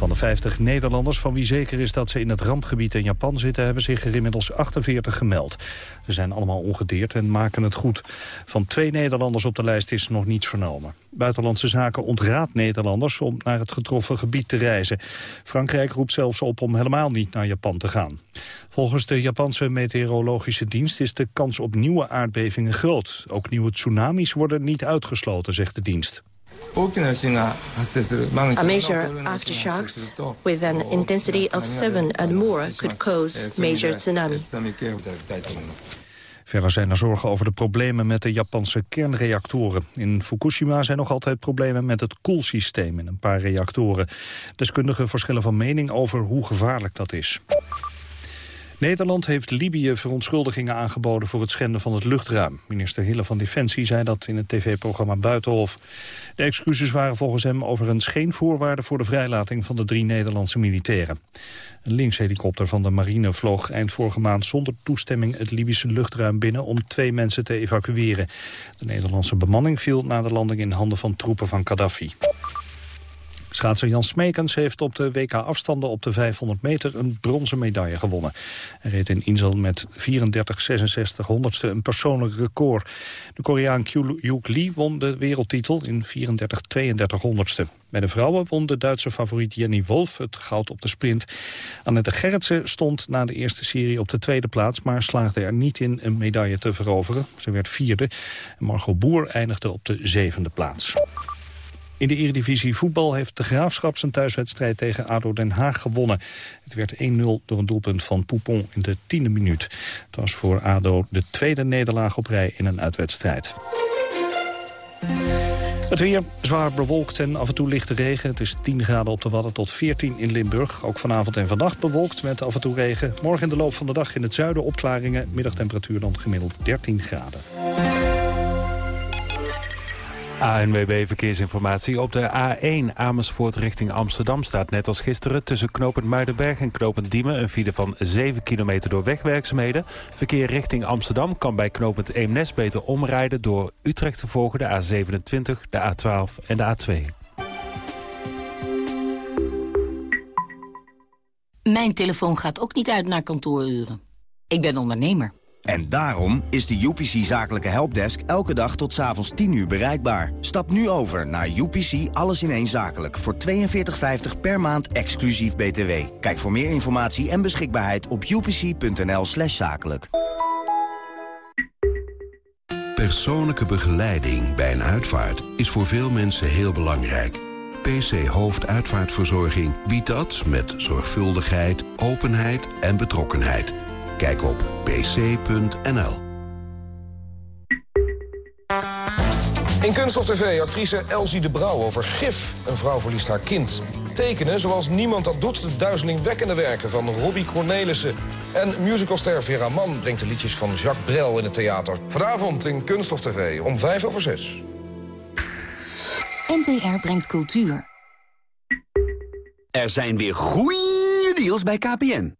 Van de 50 Nederlanders van wie zeker is dat ze in het rampgebied in Japan zitten... hebben zich er inmiddels 48 gemeld. Ze zijn allemaal ongedeerd en maken het goed. Van twee Nederlanders op de lijst is nog niets vernomen. Buitenlandse Zaken ontraadt Nederlanders om naar het getroffen gebied te reizen. Frankrijk roept zelfs op om helemaal niet naar Japan te gaan. Volgens de Japanse meteorologische dienst is de kans op nieuwe aardbevingen groot. Ook nieuwe tsunamis worden niet uitgesloten, zegt de dienst. A major aftershocks with an intensity of 7 and more could cause major tsunami. Verder zijn er zorgen over de problemen met de Japanse kernreactoren. In Fukushima zijn nog altijd problemen met het koelsysteem in een paar reactoren. Deskundigen verschillen van mening over hoe gevaarlijk dat is. Nederland heeft Libië verontschuldigingen aangeboden voor het schenden van het luchtruim. Minister Hille van Defensie zei dat in het tv-programma Buitenhof. De excuses waren volgens hem overigens geen voorwaarde voor de vrijlating van de drie Nederlandse militairen. Een linkshelikopter van de marine vloog eind vorige maand zonder toestemming het Libische luchtruim binnen om twee mensen te evacueren. De Nederlandse bemanning viel na de landing in handen van troepen van Gaddafi. Schaatser Jan Smekens heeft op de WK-afstanden op de 500 meter een bronzen medaille gewonnen. Hij reed in Insel met 34,66 honderdste een persoonlijk record. De Koreaan Kyuk Lee won de wereldtitel in 34,32 honderdste. Bij de vrouwen won de Duitse favoriet Jenny Wolf het goud op de sprint. Annette Gerritsen stond na de eerste serie op de tweede plaats... maar slaagde er niet in een medaille te veroveren. Ze werd vierde. Margot Boer eindigde op de zevende plaats. In de Eredivisie voetbal heeft de Graafschap zijn thuiswedstrijd tegen ADO Den Haag gewonnen. Het werd 1-0 door een doelpunt van Poupon in de tiende minuut. Het was voor ADO de tweede nederlaag op rij in een uitwedstrijd. Het weer zwaar bewolkt en af en toe lichte regen. Het is 10 graden op de Wadden tot 14 in Limburg. Ook vanavond en vannacht bewolkt met af en toe regen. Morgen in de loop van de dag in het zuiden opklaringen. Middagtemperatuur dan gemiddeld 13 graden. ANWB Verkeersinformatie. Op de A1 Amersfoort richting Amsterdam staat net als gisteren... tussen knooppunt Muidenberg en knooppunt Diemen... een file van 7 kilometer door wegwerkzaamheden. Verkeer richting Amsterdam kan bij knooppunt Eemnes beter omrijden... door Utrecht te volgen, de A27, de A12 en de A2. Mijn telefoon gaat ook niet uit naar kantooruren. Ik ben ondernemer. En daarom is de UPC Zakelijke Helpdesk elke dag tot s'avonds 10 uur bereikbaar. Stap nu over naar UPC Alles in één Zakelijk voor 42,50 per maand exclusief BTW. Kijk voor meer informatie en beschikbaarheid op upc.nl slash zakelijk. Persoonlijke begeleiding bij een uitvaart is voor veel mensen heel belangrijk. PC Hoofduitvaartverzorging biedt dat met zorgvuldigheid, openheid en betrokkenheid... Kijk op pc.nl. In Kunststof TV actrice Elsie de Brouw over gif. Een vrouw verliest haar kind. Tekenen zoals niemand dat doet. De duizelingwekkende werken van Robbie Cornelissen. En musicalster Vera Mann brengt de liedjes van Jacques Brel in het theater. Vanavond in Kunststof TV om vijf over zes. NTR brengt cultuur. Er zijn weer goeie deals bij KPN.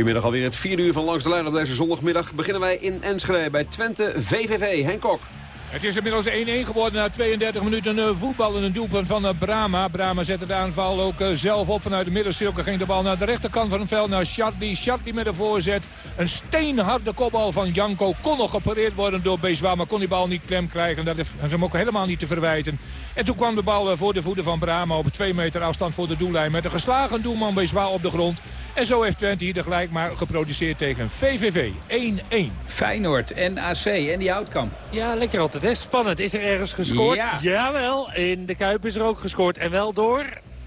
Goedemiddag alweer het vierde uur van Langs de Lijn op deze zondagmiddag. Beginnen wij in Enschede bij Twente VVV. Henk Kok. Het is inmiddels 1-1 geworden na 32 minuten uh, voetbal en een doelpunt van uh, Brama. Brama zette de aanval ook uh, zelf op. Vanuit de middencirkel ging de bal naar de rechterkant van het veld naar Shardy. Shardy met een voorzet. Een steenharde kopbal van Janko kon nog gepareerd worden door Bezwa. Maar kon die bal niet klem krijgen. Dat is hem ook helemaal niet te verwijten. En toen kwam de bal voor de voeten van Brama op 2 meter afstand voor de doellijn. Met een geslagen doelman Bezwa op de grond. En zo heeft Twente hier gelijk maar geproduceerd tegen VVV. 1-1. Feyenoord en AC en die Houtkamp. Ja, lekker altijd. Hè? Spannend. Is er ergens gescoord? Ja. Jawel. In de Kuip is er ook gescoord. En wel door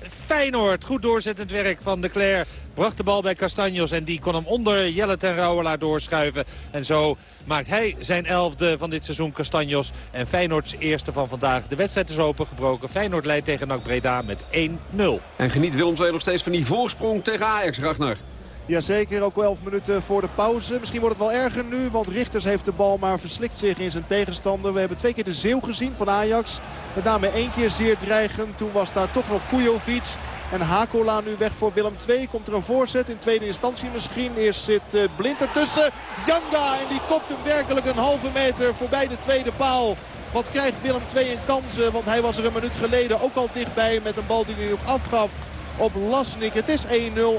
Feyenoord. Goed doorzettend werk van de Cler Bracht de bal bij Castanjos en die kon hem onder Jelle ten Rouwelaar doorschuiven. En zo maakt hij zijn elfde van dit seizoen Castanjos. En Feyenoords eerste van vandaag. De wedstrijd is opengebroken. Feyenoord leidt tegen NAC Breda met 1-0. En geniet Willem II nog steeds van die voorsprong tegen Ajax, Ragnar. Jazeker, ook wel 11 minuten voor de pauze. Misschien wordt het wel erger nu, want Richters heeft de bal maar verslikt zich in zijn tegenstander. We hebben twee keer de Zeeuw gezien van Ajax. Met name één keer zeer dreigend. Toen was daar toch nog Kujovic. En Hakola nu weg voor Willem II. Komt er een voorzet in tweede instantie misschien. Eerst zit uh, Blind ertussen. Janga en die kopt hem werkelijk een halve meter voorbij de tweede paal. Wat krijgt Willem II in kansen? Want hij was er een minuut geleden ook al dichtbij met een bal die hij nog afgaf op Lasnik. Het is 1-0.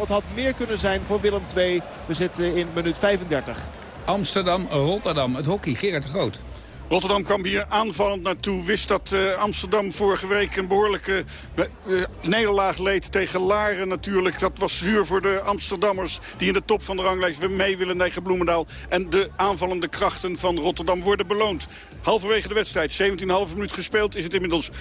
Het had meer kunnen zijn voor Willem II. We zitten in minuut 35. Amsterdam, Rotterdam. Het hockey, Gerard Groot. Rotterdam kwam hier aanvallend naartoe. Wist dat uh, Amsterdam vorige week een behoorlijke uh, nederlaag leed tegen Laren natuurlijk. Dat was zuur voor de Amsterdammers die in de top van de ranglijst mee willen tegen Bloemendaal. En de aanvallende krachten van Rotterdam worden beloond. Halverwege de wedstrijd, 17,5 minuut gespeeld, is het inmiddels 0-2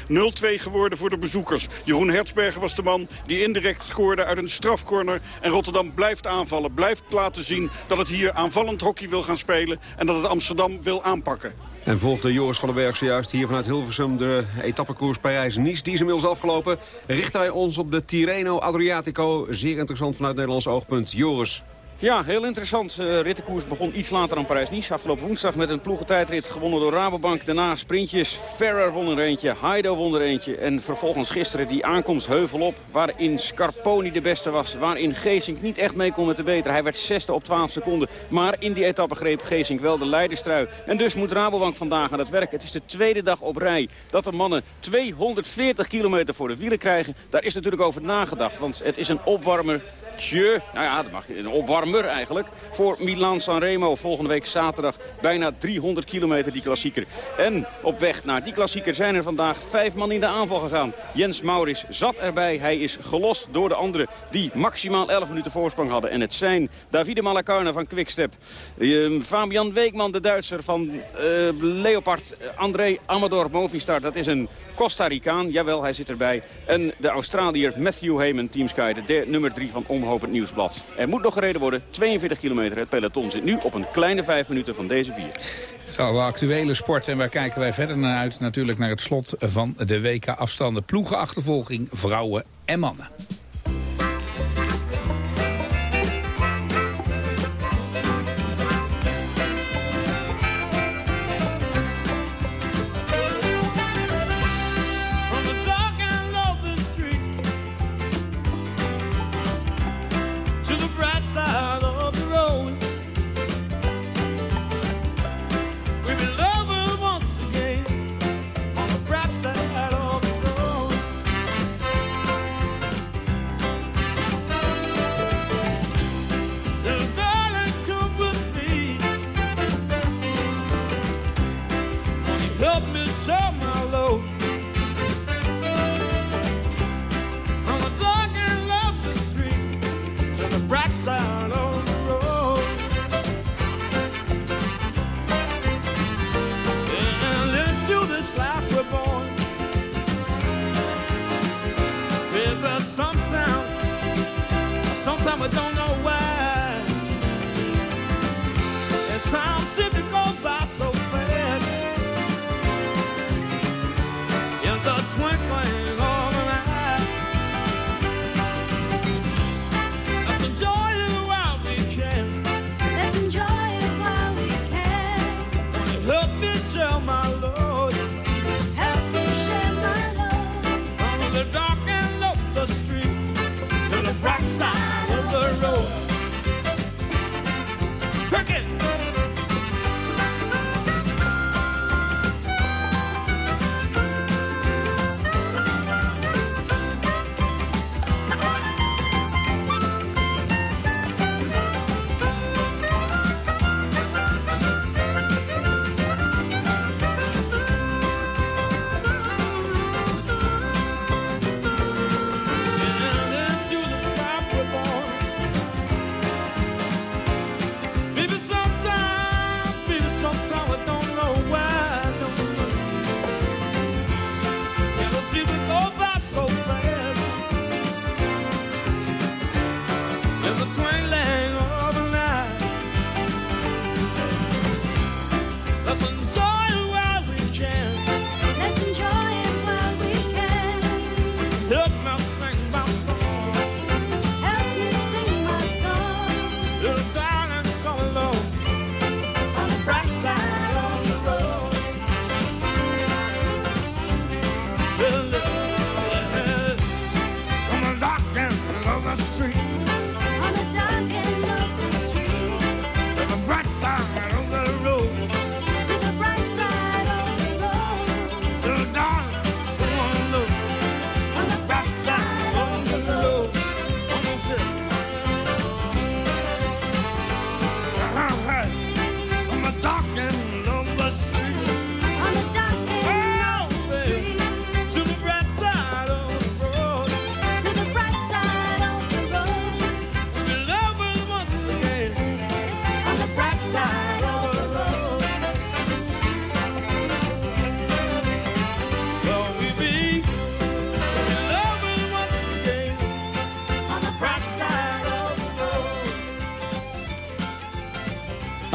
geworden voor de bezoekers. Jeroen Hertzberger was de man die indirect scoorde uit een strafcorner. En Rotterdam blijft aanvallen, blijft laten zien dat het hier aanvallend hockey wil gaan spelen. En dat het Amsterdam wil aanpakken. En volgde Joris van den Berg zojuist hier vanuit Hilversum de etappekoers Parijs-Nice. Die is inmiddels afgelopen. Richten wij ons op de Tirreno Adriatico. Zeer interessant vanuit Nederlands oogpunt. Joris. Ja, heel interessant. Uh, rittenkoers begon iets later dan Parijs-Nice. Afgelopen woensdag met een ploegentijdrit gewonnen door Rabobank. Daarna sprintjes. Ferrer won er eentje. Heido won er eentje. En vervolgens gisteren die aankomst heuvelop. Waarin Scarponi de beste was. Waarin Geesink niet echt mee kon met de beter. Hij werd zesde op 12 seconden. Maar in die etappe greep Geesink wel de leiderstrui. En dus moet Rabobank vandaag aan het werk. Het is de tweede dag op rij dat de mannen 240 kilometer voor de wielen krijgen. Daar is natuurlijk over nagedacht. Want het is een opwarmer Nou ja, dat mag een opwarmer eigenlijk. Voor Milan Sanremo volgende week zaterdag. Bijna 300 kilometer die klassieker. En op weg naar die klassieker zijn er vandaag vijf man in de aanval gegaan. Jens Maurits zat erbij. Hij is gelost door de anderen die maximaal 11 minuten voorsprong hadden. En het zijn Davide Malacarne van Quickstep. Uh, Fabian Weekman, de Duitser van uh, Leopard. André Amador Movistar, dat is een Costa Ricaan. Jawel, hij zit erbij. En de Australiër Matthew Heyman, Teamsky, de nummer 3 van Omhoop Nieuwsblad. Er moet nog gereden worden. 42 kilometer. Het peloton zit nu op een kleine 5 minuten van deze vier. Zo, actuele sport. En waar kijken wij verder naar uit? Natuurlijk naar het slot van de WK-afstanden. Ploegenachtervolging, vrouwen en mannen.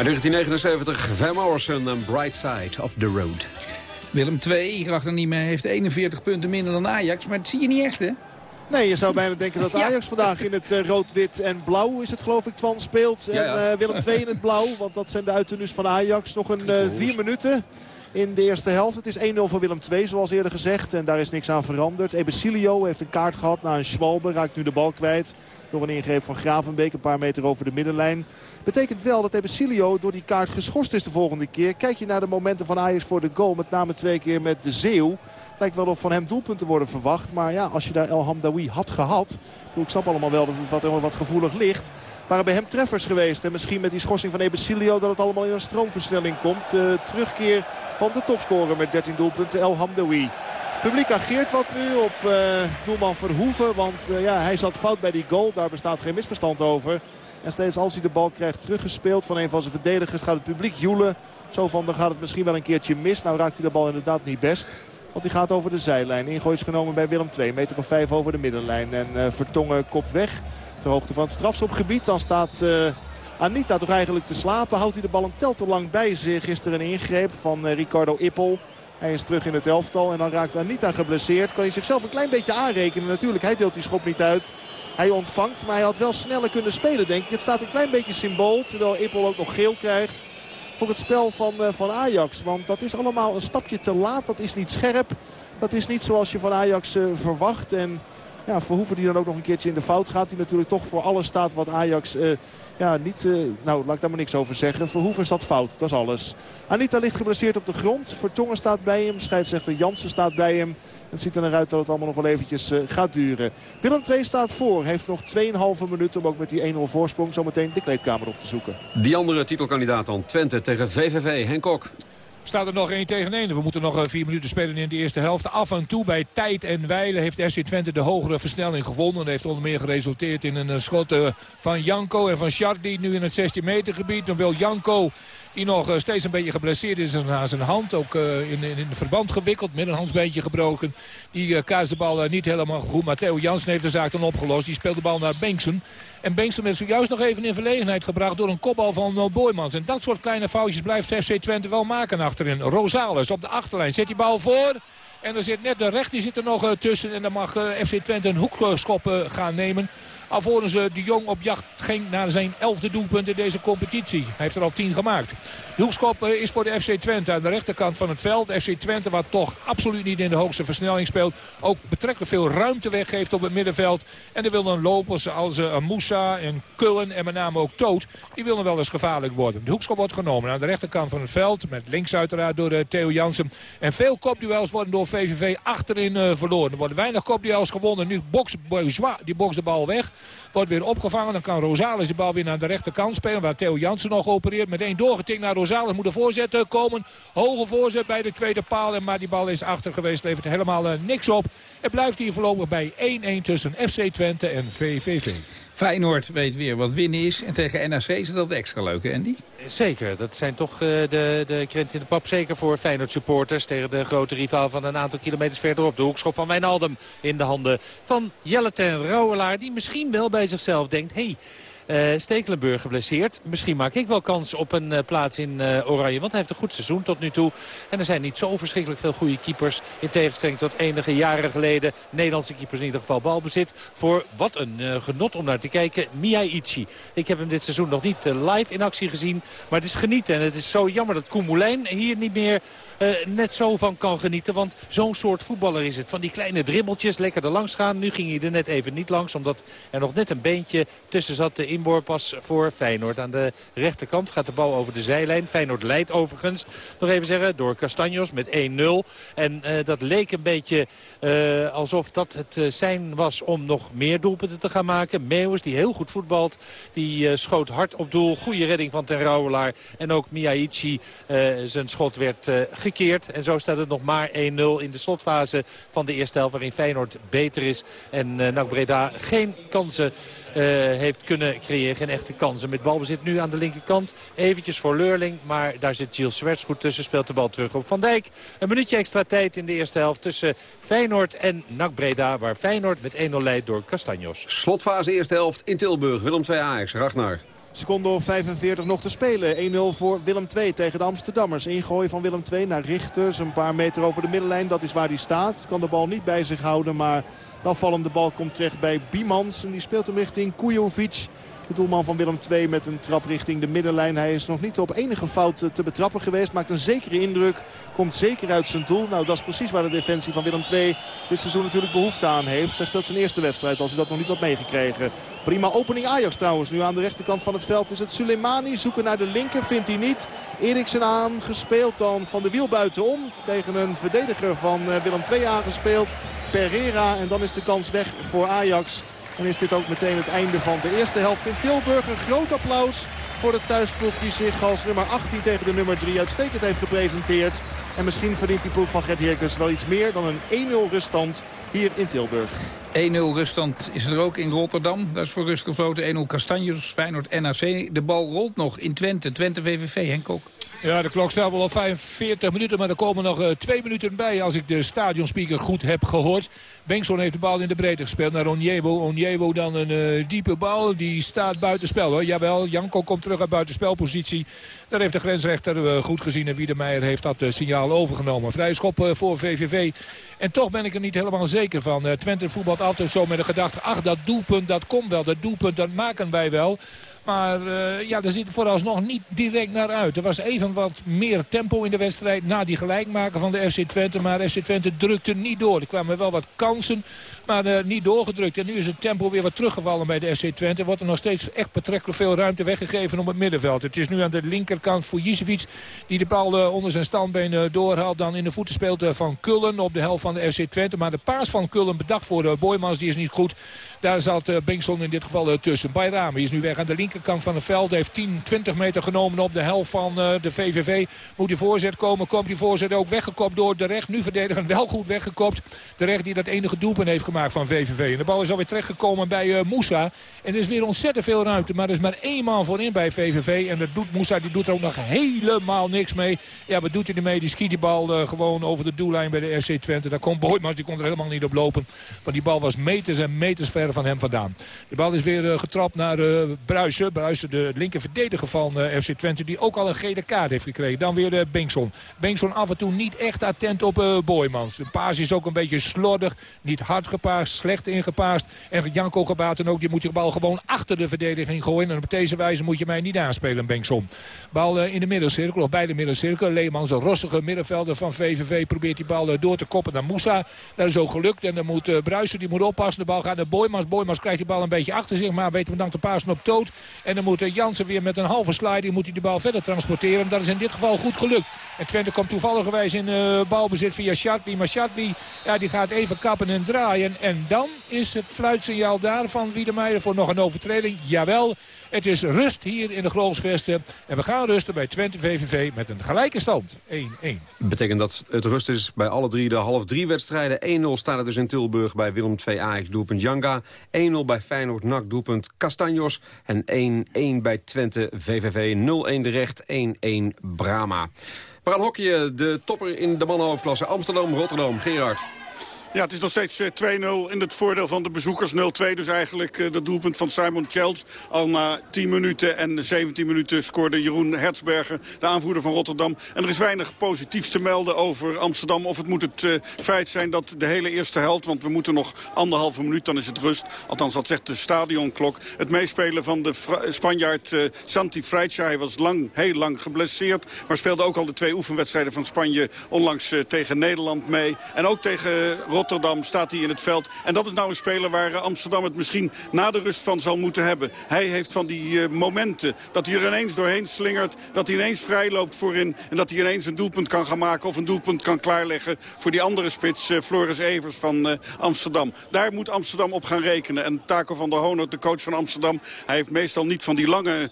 1979, Van Morrison en Bright Side of the Road. Willem II, achter niet meer, heeft 41 punten minder dan Ajax. Maar dat zie je niet echt, hè? Nee, je zou bijna denken dat Ajax vandaag in het uh, rood, wit en blauw is het geloof ik van speelt. En uh, Willem II in het blauw, want dat zijn de uittenus van Ajax. Nog een uh, vier minuten in de eerste helft. Het is 1-0 voor Willem II, zoals eerder gezegd. En daar is niks aan veranderd. Ebesilio heeft een kaart gehad na een Schwalbe. Raakt nu de bal kwijt door een ingreep van Gravenbeek. Een paar meter over de middenlijn. Betekent wel dat Ebesilio door die kaart geschorst is de volgende keer. Kijk je naar de momenten van Ajax voor de goal. Met name twee keer met de Zeeuw. Lijkt wel of van hem doelpunten worden verwacht. Maar ja, als je daar El Hamdawi had gehad. Ik snap allemaal wel dat het wat, wat gevoelig ligt. Waren bij hem treffers geweest. En misschien met die schorsing van Ebesilio dat het allemaal in een stroomversnelling komt. Uh, terugkeer van de topscorer met 13 doelpunten El Hamdawi. Publiek ageert wat nu op uh, doelman Verhoeven. Want uh, ja, hij zat fout bij die goal. Daar bestaat geen misverstand over. En steeds als hij de bal krijgt teruggespeeld van een van zijn verdedigers gaat het publiek joelen. Zo van dan gaat het misschien wel een keertje mis. Nou raakt hij de bal inderdaad niet best. Want die gaat over de zijlijn. Ingooi is genomen bij Willem 2. Meter of 5 over de middenlijn. En uh, Vertongen kop weg. Ter hoogte van het strafschopgebied. Dan staat uh, Anita toch eigenlijk te slapen. Houdt hij de bal een tel te lang bij zich. Gisteren een ingreep van uh, Ricardo Ippel. Hij is terug in het elftal en dan raakt Anita geblesseerd. Kan hij zichzelf een klein beetje aanrekenen. Natuurlijk, hij deelt die schop niet uit. Hij ontvangt, maar hij had wel sneller kunnen spelen, denk ik. Het staat een klein beetje symbool, terwijl Ippel ook nog geel krijgt voor het spel van, uh, van Ajax. Want dat is allemaal een stapje te laat. Dat is niet scherp. Dat is niet zoals je van Ajax uh, verwacht. En ja, Verhoeven die dan ook nog een keertje in de fout gaat. Die natuurlijk toch voor alles staat wat Ajax uh, ja, niet... Uh, nou, laat ik daar maar niks over zeggen. Verhoeven staat fout, dat is alles. Anita ligt geblesseerd op de grond. Vertongen staat bij hem. Scheidsrechter Jansen staat bij hem. Het ziet er naar uit dat het allemaal nog wel eventjes uh, gaat duren. Willem II staat voor. Heeft nog 2,5 minuten om ook met die 1-0 voorsprong zometeen de kleedkamer op te zoeken. Die andere titelkandidaat dan, Twente tegen VVV, Henk Kok. Staat er nog 1 tegen 1. We moeten nog vier minuten spelen in de eerste helft. Af en toe bij tijd en wijle heeft SC Twente de hogere versnelling gevonden. En heeft onder meer geresulteerd in een schot van Janko en van Shardy nu in het 16 meter gebied. Dan wil Janko die nog steeds een beetje geblesseerd is aan zijn hand. Ook in, in, in verband gewikkeld, met een handsbeentje gebroken. Die uh, kaast de bal niet helemaal goed. Maar Theo Jansen heeft de zaak dan opgelost. Die speelt de bal naar Bengtsen. En Bengtsen werd zojuist nog even in verlegenheid gebracht door een kopbal van uh, Boymans. En dat soort kleine foutjes blijft FC Twente wel maken achterin. Rosales op de achterlijn zet die bal voor. En er zit net de recht, die zit er nog tussen. En dan mag FC Twente een hoekschop gaan nemen. Alvorens de Jong op jacht ging naar zijn elfde doelpunt in deze competitie. Hij heeft er al tien gemaakt. De hoekschop is voor de FC Twente aan de rechterkant van het veld. FC Twente wat toch absoluut niet in de hoogste versnelling speelt. Ook betrekkelijk veel ruimte weggeeft op het middenveld. En er willen lopers als uh, Moussa en Kullen en met name ook Toot. Die willen wel eens gevaarlijk worden. De hoekschop wordt genomen aan de rechterkant van het veld. Met links uiteraard door uh, Theo Jansen. En veel kopduels worden door VVV achterin verloren. Er worden weinig kopduels gewonnen. Nu Bourgeois, die bokst de bal weg. Wordt weer opgevangen. Dan kan Rosales de bal weer naar de rechterkant spelen. Waar Theo Jansen nog opereert. Meteen doorgetikt naar Rosales. Moet de voorzet komen. Hoge voorzet bij de tweede paal. En maar die bal is achter geweest. Levert helemaal uh, niks op. Het blijft hier voorlopig bij 1-1 tussen FC Twente en VVV. Feyenoord weet weer wat winnen is. En tegen NAC is dat extra leuk, hè Andy? Zeker, dat zijn toch uh, de, de krent in de pap. Zeker voor Feyenoord supporters tegen de grote rivaal van een aantal kilometers verderop. De hoekschop van Wijnaldum in de handen van Jelle ten Rouwelaar. Die misschien wel bij zichzelf denkt... Hey, uh, Stekelenburg geblesseerd. Misschien maak ik wel kans op een uh, plaats in uh, Oranje. Want hij heeft een goed seizoen tot nu toe. En er zijn niet zo verschrikkelijk veel goede keepers. In tegenstelling tot enige jaren geleden. Nederlandse keepers in ieder geval balbezit. Voor wat een genot om naar te kijken. Miyaichi. Ik heb hem dit seizoen nog niet live in actie gezien. Maar het is genieten. En het is zo jammer dat Koemoulijn hier niet meer... Uh, net zo van kan genieten. Want zo'n soort voetballer is het. Van die kleine dribbeltjes, lekker er langs gaan. Nu ging hij er net even niet langs, omdat er nog net een beentje tussen zat. De inboorpas voor Feyenoord. Aan de rechterkant gaat de bal over de zijlijn. Feyenoord leidt overigens, nog even zeggen, door Castanjos met 1-0. En uh, dat leek een beetje uh, alsof dat het zijn was om nog meer doelpunten te gaan maken. Meeuwis, die heel goed voetbalt, die schoot hard op doel. Goede redding van Ten Rouwelaar. En ook Miyaichi, zijn schot werd gekeerd. En zo staat het nog maar 1-0 in de slotfase van de eerste helft waarin Feyenoord beter is. En uh, NAC Breda geen kansen uh, heeft kunnen creëren. Geen echte kansen. Met balbezit nu aan de linkerkant. Eventjes voor Leurling. Maar daar zit Gilles Swerts goed tussen. Speelt de bal terug op Van Dijk. Een minuutje extra tijd in de eerste helft tussen Feyenoord en NAC Breda. Waar Feyenoord met 1-0 leidt door Castanjos. Slotfase eerste helft in Tilburg. Willem 2 Ajax. Ragnar. Seconde of 45 nog te spelen. 1-0 voor Willem II tegen de Amsterdammers. Ingooi van Willem II naar Richters. Een paar meter over de middenlijn. Dat is waar hij staat. Kan de bal niet bij zich houden. Maar de bal komt terecht bij Biemans. En die speelt hem richting Kujovic. De doelman van Willem II met een trap richting de middenlijn. Hij is nog niet op enige fout te betrappen geweest. Maakt een zekere indruk. Komt zeker uit zijn doel. Nou, dat is precies waar de defensie van Willem II dit seizoen natuurlijk behoefte aan heeft. Hij speelt zijn eerste wedstrijd als hij dat nog niet had meegekregen. Prima opening Ajax trouwens. Nu aan de rechterkant van het veld is het Suleimani. Zoeken naar de linker, vindt hij niet. Eriksen aangespeeld dan van de wiel buitenom. Tegen een verdediger van eh, Willem II aangespeeld. Pereira. En dan is de kans weg voor Ajax. Dan is dit ook meteen het einde van de eerste helft in Tilburg. Een groot applaus voor de thuisploeg die zich als nummer 18 tegen de nummer 3 uitstekend heeft gepresenteerd. En misschien verdient die ploeg van Gert Heerkens wel iets meer dan een 1-0 ruststand hier in Tilburg. 1-0 ruststand is er ook in Rotterdam. Dat is voor rust gefloten 1-0 Castanjos, Feyenoord NAC. De bal rolt nog in Twente, Twente VVV, Henk Kok. Ja, de klok staat wel op 45 minuten, maar er komen nog uh, twee minuten bij als ik de stadionspeaker goed heb gehoord. Bengtson heeft de bal in de breedte gespeeld naar Onjewo. Onjewo dan een uh, diepe bal, die staat buitenspel hoor. Jawel, Janko komt terug uit buitenspelpositie. Daar heeft de grensrechter uh, goed gezien en Wiedemeijer heeft dat signaal overgenomen. Vrij schop voor VVV. En toch ben ik er niet helemaal zeker van. Twente voetbalt altijd zo met de gedachte, ach dat doelpunt dat komt wel. Dat doelpunt dat maken wij wel. Maar uh, ja, er zit vooralsnog niet direct naar uit. Er was even wat meer tempo in de wedstrijd na die gelijkmaker van de FC Twente. Maar FC Twente drukte niet door. Er kwamen wel wat kansen, maar uh, niet doorgedrukt. En nu is het tempo weer wat teruggevallen bij de FC Twente. Wordt er nog steeds echt betrekkelijk veel ruimte weggegeven op het middenveld. Het is nu aan de linkerkant voor Jisevic die de bal uh, onder zijn standbeen doorhaalt. Dan in de voeten speelt van Kullen op de helft van de FC Twente. Maar de paas van Kullen bedacht voor Boymans die is niet goed. Daar zat uh, Bengtson in dit geval uh, tussen. Bayrami is nu weg aan de linkerkant van het veld. Heeft 10, 20 meter genomen op de helft van uh, de VVV. Moet die voorzet komen. Komt die voorzet ook weggekopt door de recht. Nu verdedigen wel goed weggekopt. De recht die dat enige doelpunt heeft gemaakt van VVV. En de bal is alweer terechtgekomen bij Moussa. En er is weer ontzettend veel ruimte. Maar er is maar één man voorin bij VVV. En dat doet Moussa die doet er ook nog helemaal niks mee. Ja, wat doet hij ermee? Die schiet die bal gewoon over de doellijn bij de FC Twente. Daar komt Boymans. Die kon er helemaal niet op lopen. Want die bal was meters en meters ver van hem vandaan. De bal is weer uh, getrapt naar uh, Bruisen. Bruisen, de linker verdediger van uh, FC Twente. Die ook al een gele kaart heeft gekregen. Dan weer Bengtson. Bengtson af en toe niet echt attent op Boymans. De paas is ook een beetje slordig. Niet hard gepaast, slecht ingepaast. En Janko Gebaten ook. Die moet de bal gewoon achter de verdediging gooien. En op deze wijze moet je mij niet aanspelen, Bengtson. Bal in de middencirkel, of bij de middencirkel. Leemans, een rossige middenvelder van VVV, probeert die bal door te koppen naar Moussa. Dat is ook gelukt. En dan moet Bruisen, die moet oppassen. De bal gaat naar Boymans. Boymans krijgt die bal een beetje achter zich. Maar weet hem dan te pasen op Toot. En dan moet Jansen weer met een halve sliding moet hij de bal verder transporteren. Dat is in dit geval goed gelukt. En Twente komt toevallig in uh, balbezit via Shartley. Maar Shartley ja, die gaat even kappen en draaien. En dan is het fluitsignaal daar van Wiedemeijer voor nog een overtreding. Jawel. Het is rust hier in de Groosvesten. En we gaan rusten bij Twente VVV met een gelijke stand. 1-1. Betekent dat het rust is bij alle drie de half drie wedstrijden. 1-0 staat het dus in Tilburg bij Willem 2 Ajax doelpunt Janga. 1-0 bij Feyenoord NAC doelpunt Castanjos. En 1-1 bij Twente VVV 0-1 de recht 1-1 Brama. We gaan. De topper in de mannenhoofdklasse Amsterdam-Rotterdam. Gerard. Ja, het is nog steeds 2-0 eh, in het voordeel van de bezoekers. 0-2 dus eigenlijk uh, dat doelpunt van Simon Chels. Al na 10 minuten en 17 minuten scoorde Jeroen Hertzberger, de aanvoerder van Rotterdam. En er is weinig positiefs te melden over Amsterdam. Of het moet het uh, feit zijn dat de hele eerste helft, want we moeten nog anderhalve minuut, dan is het rust. Althans, dat zegt de stadionklok. Het meespelen van de Spanjaard Santi Freitja. Hij was lang, heel lang geblesseerd, maar speelde ook al de twee oefenwedstrijden van Spanje onlangs tegen Nederland mee. En ook tegen Rotterdam staat hij in het veld. En dat is nou een speler waar eh, Amsterdam het misschien na de rust van zal moeten hebben. Hij heeft van die uh, momenten dat hij er ineens doorheen slingert. Dat hij ineens vrij loopt voorin. En dat hij ineens een doelpunt kan gaan maken of een doelpunt kan klaarleggen voor die andere spits, uh, Floris Evers van Amsterdam. Daar moet Amsterdam op gaan rekenen. En Taco van der Honor, de coach van Amsterdam, hij heeft meestal niet van die lange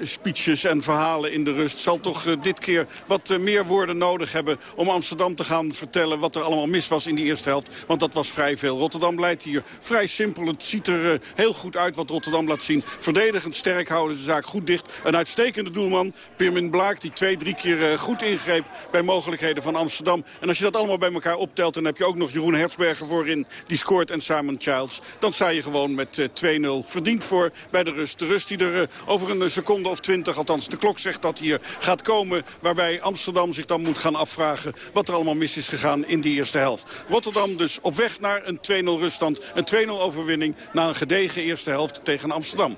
speeches en verhalen in de rust. Zal toch dit keer wat meer woorden nodig hebben om Amsterdam te gaan vertellen wat er allemaal mis was in die eerste helft. Want dat was vrij veel. Rotterdam leidt hier vrij simpel. Het ziet er uh, heel goed uit wat Rotterdam laat zien. Verdedigend sterk houden de zaak goed dicht. Een uitstekende doelman, Pirmin Blaak, die twee, drie keer uh, goed ingreep bij mogelijkheden van Amsterdam. En als je dat allemaal bij elkaar optelt, dan heb je ook nog Jeroen Hertzberger voorin. Die scoort en Simon Childs. Dan sta je gewoon met uh, 2-0 verdiend voor bij de rust. De rust die er over een seconde of twintig, althans de klok zegt dat hier gaat komen. Waarbij Amsterdam zich dan moet gaan afvragen wat er allemaal mis is gegaan in die eerste helft. Rotterdam dus op weg naar een 2-0 ruststand. Een 2-0 overwinning na een gedegen eerste helft tegen Amsterdam.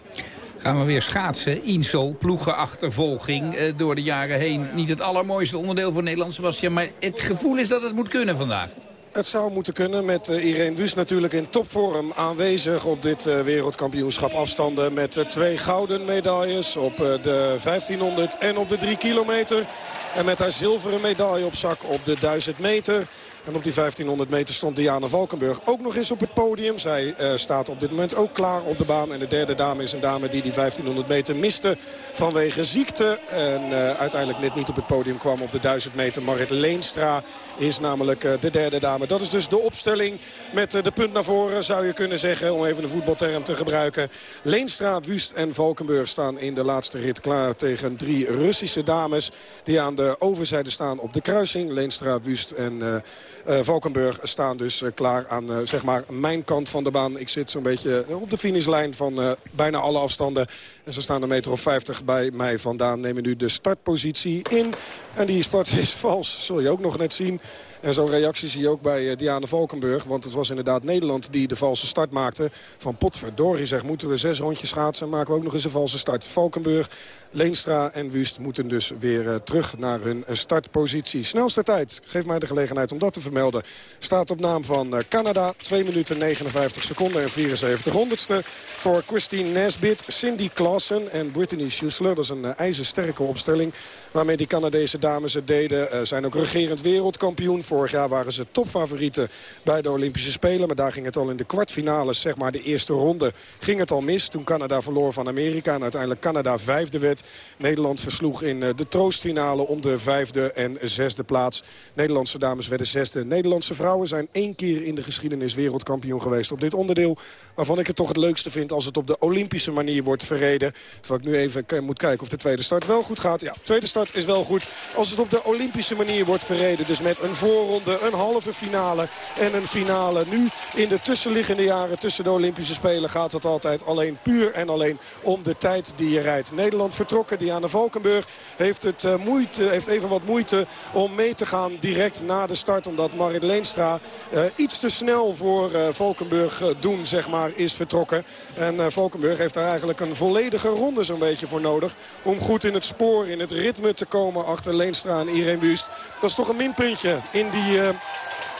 Gaan we weer schaatsen. Insel, ploegenachtervolging uh, door de jaren heen. Niet het allermooiste onderdeel voor Nederland, Sebastian. Maar het gevoel is dat het moet kunnen vandaag. Het zou moeten kunnen met uh, Irene Wust natuurlijk in topvorm aanwezig op dit uh, wereldkampioenschap afstanden. Met uh, twee gouden medailles op de 1500 en op de 3 kilometer. En met haar zilveren medaille op zak op de 1000 meter. En op die 1500 meter stond Diana Valkenburg ook nog eens op het podium. Zij uh, staat op dit moment ook klaar op de baan. En de derde dame is een dame die die 1500 meter miste vanwege ziekte. En uh, uiteindelijk net niet op het podium kwam op de 1000 meter. Marit Leenstra is namelijk uh, de derde dame. Dat is dus de opstelling met de punt naar voren zou je kunnen zeggen. Om even een voetbalterm te gebruiken. Leenstra, Wust en Valkenburg staan in de laatste rit klaar tegen drie Russische dames. Die aan de overzijde staan op de kruising. Leenstra, Wust en... Uh, Valkenburg staan dus uh, klaar aan uh, zeg maar mijn kant van de baan. Ik zit zo'n beetje op de finishlijn van bijna alle afstanden. En ze staan een meter of 50 bij mij vandaan. Nemen nu de startpositie in. En die start is vals, zul je ook nog net zien. En zo'n reactie zie je ook bij uh, Diana Valkenburg. Want het was inderdaad Nederland die de valse start maakte. Van potverdorie zeg, moeten we zes rondjes schaatsen... maken we ook nog eens een valse start. Valkenburg, Leenstra en Wust moeten dus weer uh, terug naar hun startpositie. Snelste tijd, geef mij de gelegenheid om dat te vermelden. Staat op naam van Canada. 2 minuten 59 seconden en 74 honderdste. Voor Christine Nesbit, Cindy Clausen en Brittany Schussler. Dat is een ijzersterke opstelling waarmee die Canadese dames het deden. zijn ook regerend wereldkampioen. Vorig jaar waren ze topfavorieten bij de Olympische Spelen. Maar daar ging het al in de kwartfinales, zeg maar de eerste ronde, ging het al mis. Toen Canada verloor van Amerika en uiteindelijk Canada vijfde werd. Nederland versloeg in de troostfinale om de vijfde en zesde plaats. Nederlandse dames werden zesde. Nederlandse vrouwen zijn één keer in de geschiedenis wereldkampioen geweest op dit onderdeel. Waarvan ik het toch het leukste vind als het op de Olympische manier wordt verreden. Terwijl ik nu even moet kijken of de tweede start wel goed gaat. Ja, de tweede start is wel goed als het op de Olympische manier wordt verreden. Dus met een een halve finale en een finale. Nu in de tussenliggende jaren tussen de Olympische Spelen gaat het altijd alleen puur en alleen om de tijd die je rijdt. Nederland vertrokken, Diana Valkenburg heeft, het, uh, moeite, heeft even wat moeite om mee te gaan direct na de start. Omdat Marit Leenstra uh, iets te snel voor uh, Valkenburg doen zeg maar, is vertrokken. En Valkenburg heeft daar eigenlijk een volledige ronde zo'n beetje voor nodig. Om goed in het spoor, in het ritme te komen achter Leenstra en Irene Wust. Dat is toch een minpuntje in die...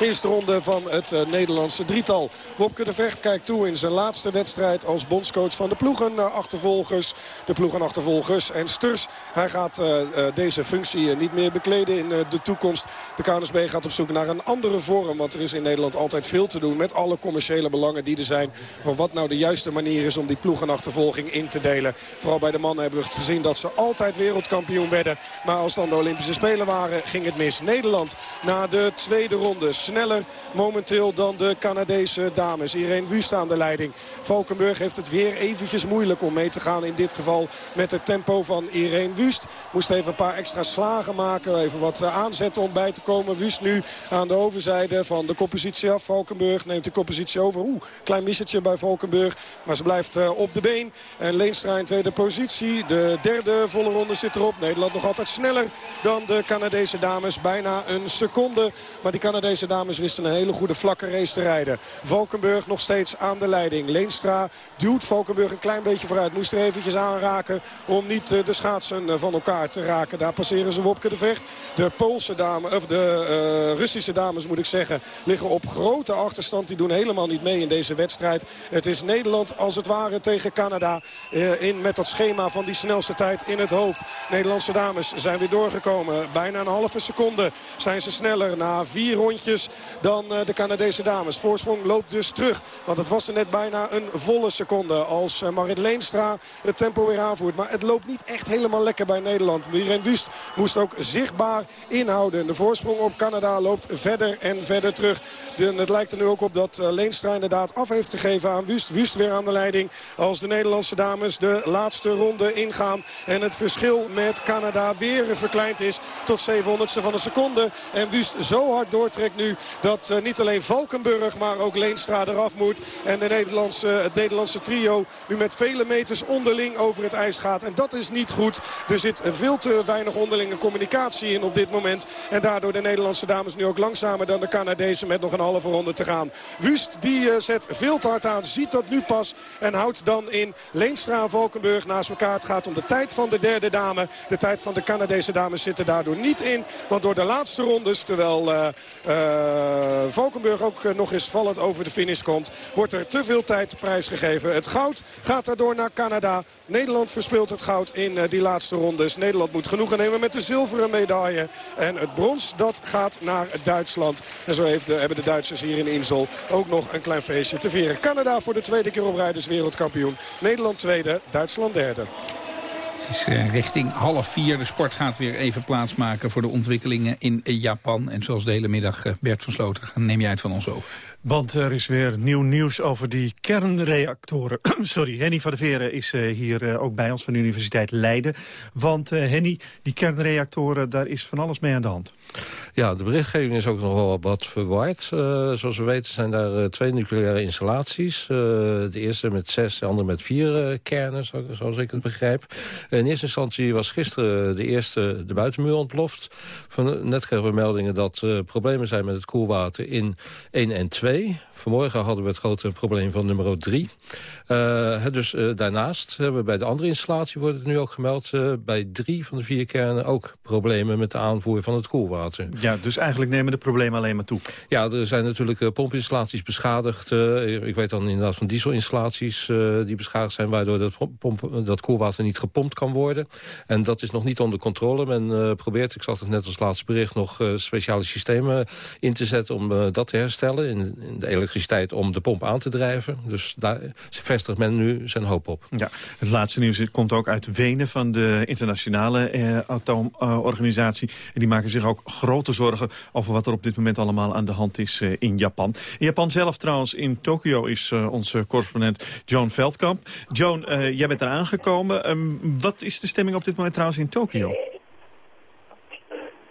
Eerste ronde van het uh, Nederlandse drietal. Wopke de Vecht kijkt toe in zijn laatste wedstrijd als bondscoach van de ploegenachtervolgers. De ploegenachtervolgers en Sturs. Hij gaat uh, uh, deze functie niet meer bekleden in de toekomst. De KNSB gaat op zoek naar een andere vorm. Want er is in Nederland altijd veel te doen met alle commerciële belangen die er zijn. Van wat nou de juiste manier is om die ploegenachtervolging in te delen. Vooral bij de mannen hebben we het gezien dat ze altijd wereldkampioen werden. Maar als dan de Olympische Spelen waren ging het mis. Nederland na de tweede ronde sneller momenteel dan de Canadese dames. Irene Wust aan de leiding. Valkenburg heeft het weer eventjes moeilijk om mee te gaan. In dit geval met het tempo van Irene Wust. Moest even een paar extra slagen maken. Even wat aanzetten om bij te komen. Wust nu aan de overzijde van de compositie af. Valkenburg neemt de compositie over. Oeh, klein missetje bij Valkenburg. Maar ze blijft uh, op de been. En Leenstra in tweede positie. De derde volle ronde zit erop. Nederland nog altijd sneller dan de Canadese dames. Bijna een seconde. Maar die Canadese dames wisten een hele goede vlakke race te rijden. Valkenburg nog steeds aan de leiding. Leenstra duwt Valkenburg een klein beetje vooruit. Moest er eventjes aanraken om niet de schaatsen van elkaar te raken. Daar passeren ze Wopke de Vecht. De Poolse dames, of de uh, Russische dames moet ik zeggen, liggen op grote achterstand. Die doen helemaal niet mee in deze wedstrijd. Het is Nederland als het ware tegen Canada. In met dat schema van die snelste tijd in het hoofd. Nederlandse dames zijn weer doorgekomen. Bijna een halve seconde zijn ze sneller na vier rondjes dan de Canadese dames. Voorsprong loopt dus terug. Want het was er net bijna een volle seconde als Marit Leenstra het tempo weer aanvoert. Maar het loopt niet echt helemaal lekker bij Nederland. Irene Wust moest ook zichtbaar inhouden. De voorsprong op Canada loopt verder en verder terug. Het lijkt er nu ook op dat Leenstra inderdaad af heeft gegeven aan Wust. Wust weer aan de leiding als de Nederlandse dames de laatste ronde ingaan. En het verschil met Canada weer verkleind is tot 700ste van een seconde. En Wust zo hard doortrekt nu dat uh, niet alleen Valkenburg maar ook Leenstra eraf moet. En de Nederlandse, het Nederlandse trio nu met vele meters onderling over het ijs gaat. En dat is niet goed. Er zit veel te weinig onderlinge communicatie in op dit moment. En daardoor de Nederlandse dames nu ook langzamer dan de Canadezen met nog een halve ronde te gaan. Wust die uh, zet veel te hard aan, ziet dat nu pas en houdt dan in Leenstra en Valkenburg naast elkaar. Het gaat om de tijd van de derde dame. De tijd van de Canadese dames zit er daardoor niet in. Want door de laatste rondes, terwijl uh, Valkenburg ook uh, nog eens vallend over de finish komt... wordt er te veel tijd prijsgegeven. Het goud gaat daardoor naar Canada. Nederland verspeelt het goud in die laatste rondes. Nederland moet genoegen nemen met de zilveren medaille. En het brons, dat gaat naar Duitsland. En zo heeft hebben de Duitsers hier in Insel ook nog een klein feestje te vieren. Canada voor de tweede keer op rijders wereldkampioen. Nederland tweede, Duitsland derde. Het is uh, richting half vier. De sport gaat weer even plaatsmaken voor de ontwikkelingen in Japan. En zoals de hele middag, uh, Bert van Sloten, neem jij het van ons over. Want er is weer nieuw nieuws over die kernreactoren. Sorry, Henny van der Veren is uh, hier ook bij ons van de Universiteit Leiden. Want Henny, die kernreactoren, daar is van alles mee aan de hand. Ja, de berichtgeving is ook nog wel wat verward. zoals we weten zijn daar twee nucleaire installaties. de eerste met zes, de andere met vier kernen, zoals ik het begrijp. In eerste instantie was gisteren de eerste de buitenmuur ontploft. Van, net kregen we meldingen dat problemen zijn met het koelwater in 1 en 2. Vanmorgen hadden we het grote probleem van nummer 3. Uh, dus daarnaast hebben we bij de andere installatie, wordt het nu ook gemeld... Bij drie van de vier kernen ook problemen met de aanvoer van het koelwater. Ja, dus eigenlijk nemen de problemen alleen maar toe. Ja, er zijn natuurlijk pompinstallaties beschadigd. ik weet dan inderdaad van dieselinstallaties die beschadigd zijn... waardoor dat, pomp, dat koelwater niet gepompt kan worden. En dat is nog niet onder controle. Men probeert, ik zag het net als laatste bericht... nog speciale systemen in te zetten om dat te herstellen... In, in de elektriciteit om de pomp aan te drijven. Dus daar vestigt men nu zijn hoop op. Ja, het laatste nieuws komt ook uit Wenen van de internationale eh, atoomorganisatie. en die maken zich ook grote zorgen over wat er op dit moment allemaal aan de hand is eh, in Japan. In Japan zelf trouwens, in Tokio is uh, onze correspondent Joan Veldkamp. Joan, uh, jij bent er aangekomen. Um, wat is de stemming op dit moment trouwens in Tokio?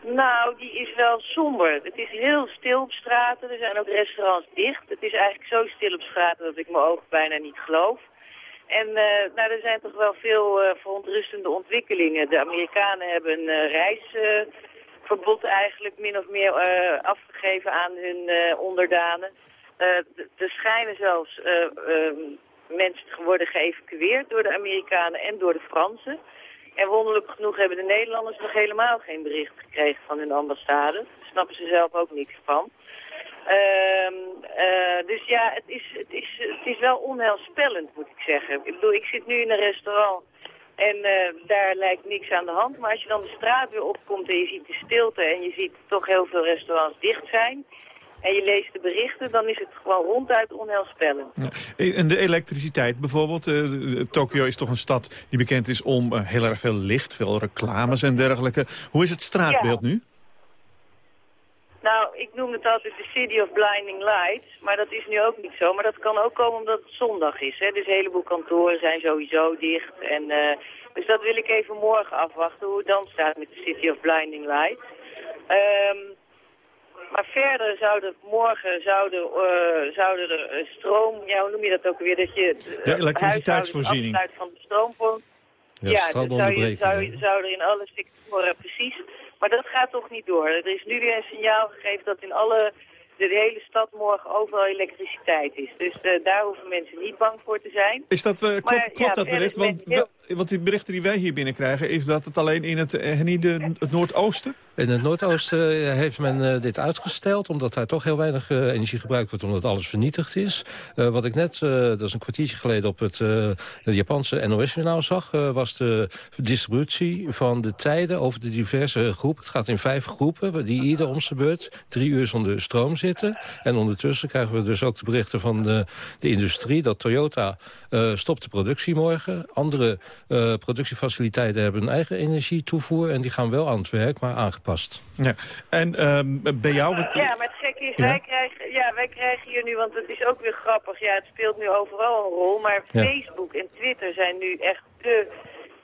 Nou, die is wel somber. Het is heel stil op straten. Er zijn ook restaurants dicht. Het is eigenlijk zo stil op straten dat ik mijn ogen bijna niet geloof. En nou, er zijn toch wel veel verontrustende ontwikkelingen. De Amerikanen hebben een uh, reisverbod eigenlijk min of meer afgegeven aan hun onderdanen. er schijnen zelfs mensen te worden geëvacueerd door de Amerikanen en door de Fransen. En wonderlijk genoeg hebben de Nederlanders nog helemaal geen bericht gekregen van hun ambassade. Daar snappen ze zelf ook niks van. Uh, uh, dus ja, het is, het, is, het is wel onheilspellend, moet ik zeggen. Ik bedoel, ik zit nu in een restaurant en uh, daar lijkt niks aan de hand. Maar als je dan de straat weer opkomt en je ziet de stilte en je ziet toch heel veel restaurants dicht zijn en je leest de berichten, dan is het gewoon ronduit onheilspellend. Ja. En de elektriciteit bijvoorbeeld. Uh, Tokio is toch een stad die bekend is om uh, heel erg veel licht, veel reclames en dergelijke. Hoe is het straatbeeld ja. nu? Nou, ik noem het altijd de City of Blinding Lights, maar dat is nu ook niet zo. Maar dat kan ook komen omdat het zondag is. Hè? Dus een heleboel kantoren zijn sowieso dicht. En, uh, dus dat wil ik even morgen afwachten, hoe het dan staat met de City of Blinding Lights. Um, maar verder zouden morgen zouden, uh, zouden er stroom, ja, hoe noem je dat ook weer, dat je de elektriciteitsvoorziening van de stroom Ja, ja dus zou, je, zou, zou er in alle sectoren precies. Maar dat gaat toch niet door. Er is nu weer een signaal gegeven dat in alle de hele stad morgen overal elektriciteit is. Dus uh, daar hoeven mensen niet bang voor te zijn. Is dat, uh, klopt, maar, klopt ja, dat bericht? Want want die berichten die wij hier binnenkrijgen... is dat het alleen in het, uh, het Noordoosten... In het Noordoosten eh, heeft men uh, dit uitgesteld... omdat daar toch heel weinig energie gebruikt wordt... omdat alles vernietigd is. wat ik net, dat is een kwartiertje geleden... op het, het Japanse NOS-journaal zag... was de distributie van de tijden over de diverse groepen. Het gaat in vijf groepen, die ieder om zijn beurt... drie uur zonder stroom zitten. En ondertussen krijgen we dus ook de berichten van de, de industrie... dat Toyota stopt de productie morgen. Andere productiefaciliteiten hebben een eigen energietoevoer... en die gaan wel aan het werk, maar aangepast ja. En uh, bij jou... Wat... Ja, maar het gekke is, wij, krijgen, ja, wij krijgen hier nu, want het is ook weer grappig. Ja, het speelt nu overal een rol, maar Facebook en Twitter zijn nu echt de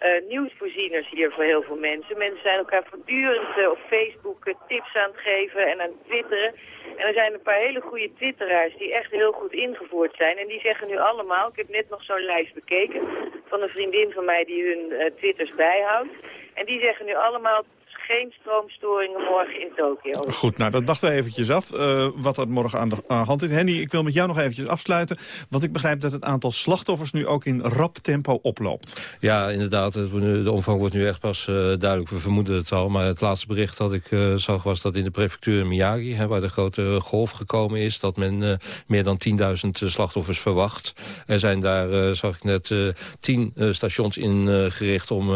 uh, nieuwsvoorzieners hier voor heel veel mensen. Mensen zijn elkaar voortdurend uh, op Facebook uh, tips aan het geven en aan het twitteren. En er zijn een paar hele goede twitteraars die echt heel goed ingevoerd zijn. En die zeggen nu allemaal, ik heb net nog zo'n lijst bekeken van een vriendin van mij die hun twitters bijhoudt. En die zeggen nu allemaal geen stroomstoringen morgen in Tokio. Goed, nou dat wachten we eventjes af, uh, wat er morgen aan de hand is. Henny, ik wil met jou nog eventjes afsluiten. Want ik begrijp dat het aantal slachtoffers nu ook in rap tempo oploopt. Ja, inderdaad. Het, de omvang wordt nu echt pas uh, duidelijk. We vermoeden het al. Maar het laatste bericht dat ik uh, zag was dat in de prefectuur Miyagi... Hè, waar de grote golf gekomen is... dat men meer dan 10.000 slachtoffers verwacht. Er zijn daar, zag ik net, 10 stations ingericht... om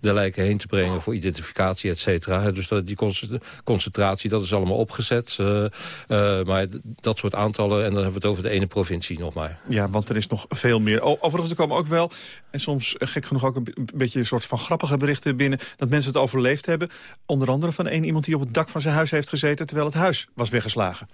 de lijken heen te brengen voor identificatie, et cetera. Dus dat, die concentratie, dat is allemaal opgezet. Uh, uh, maar dat soort aantallen, en dan hebben we het over de ene provincie nog maar. Ja, want er is nog veel meer. Oh, overigens, er komen ook wel, en soms eh, gek genoeg ook een beetje een soort van grappige berichten binnen... dat mensen het overleefd hebben. Onder andere van één iemand die op het dak van zijn huis heeft gezeten... terwijl het huis was weggeslagen.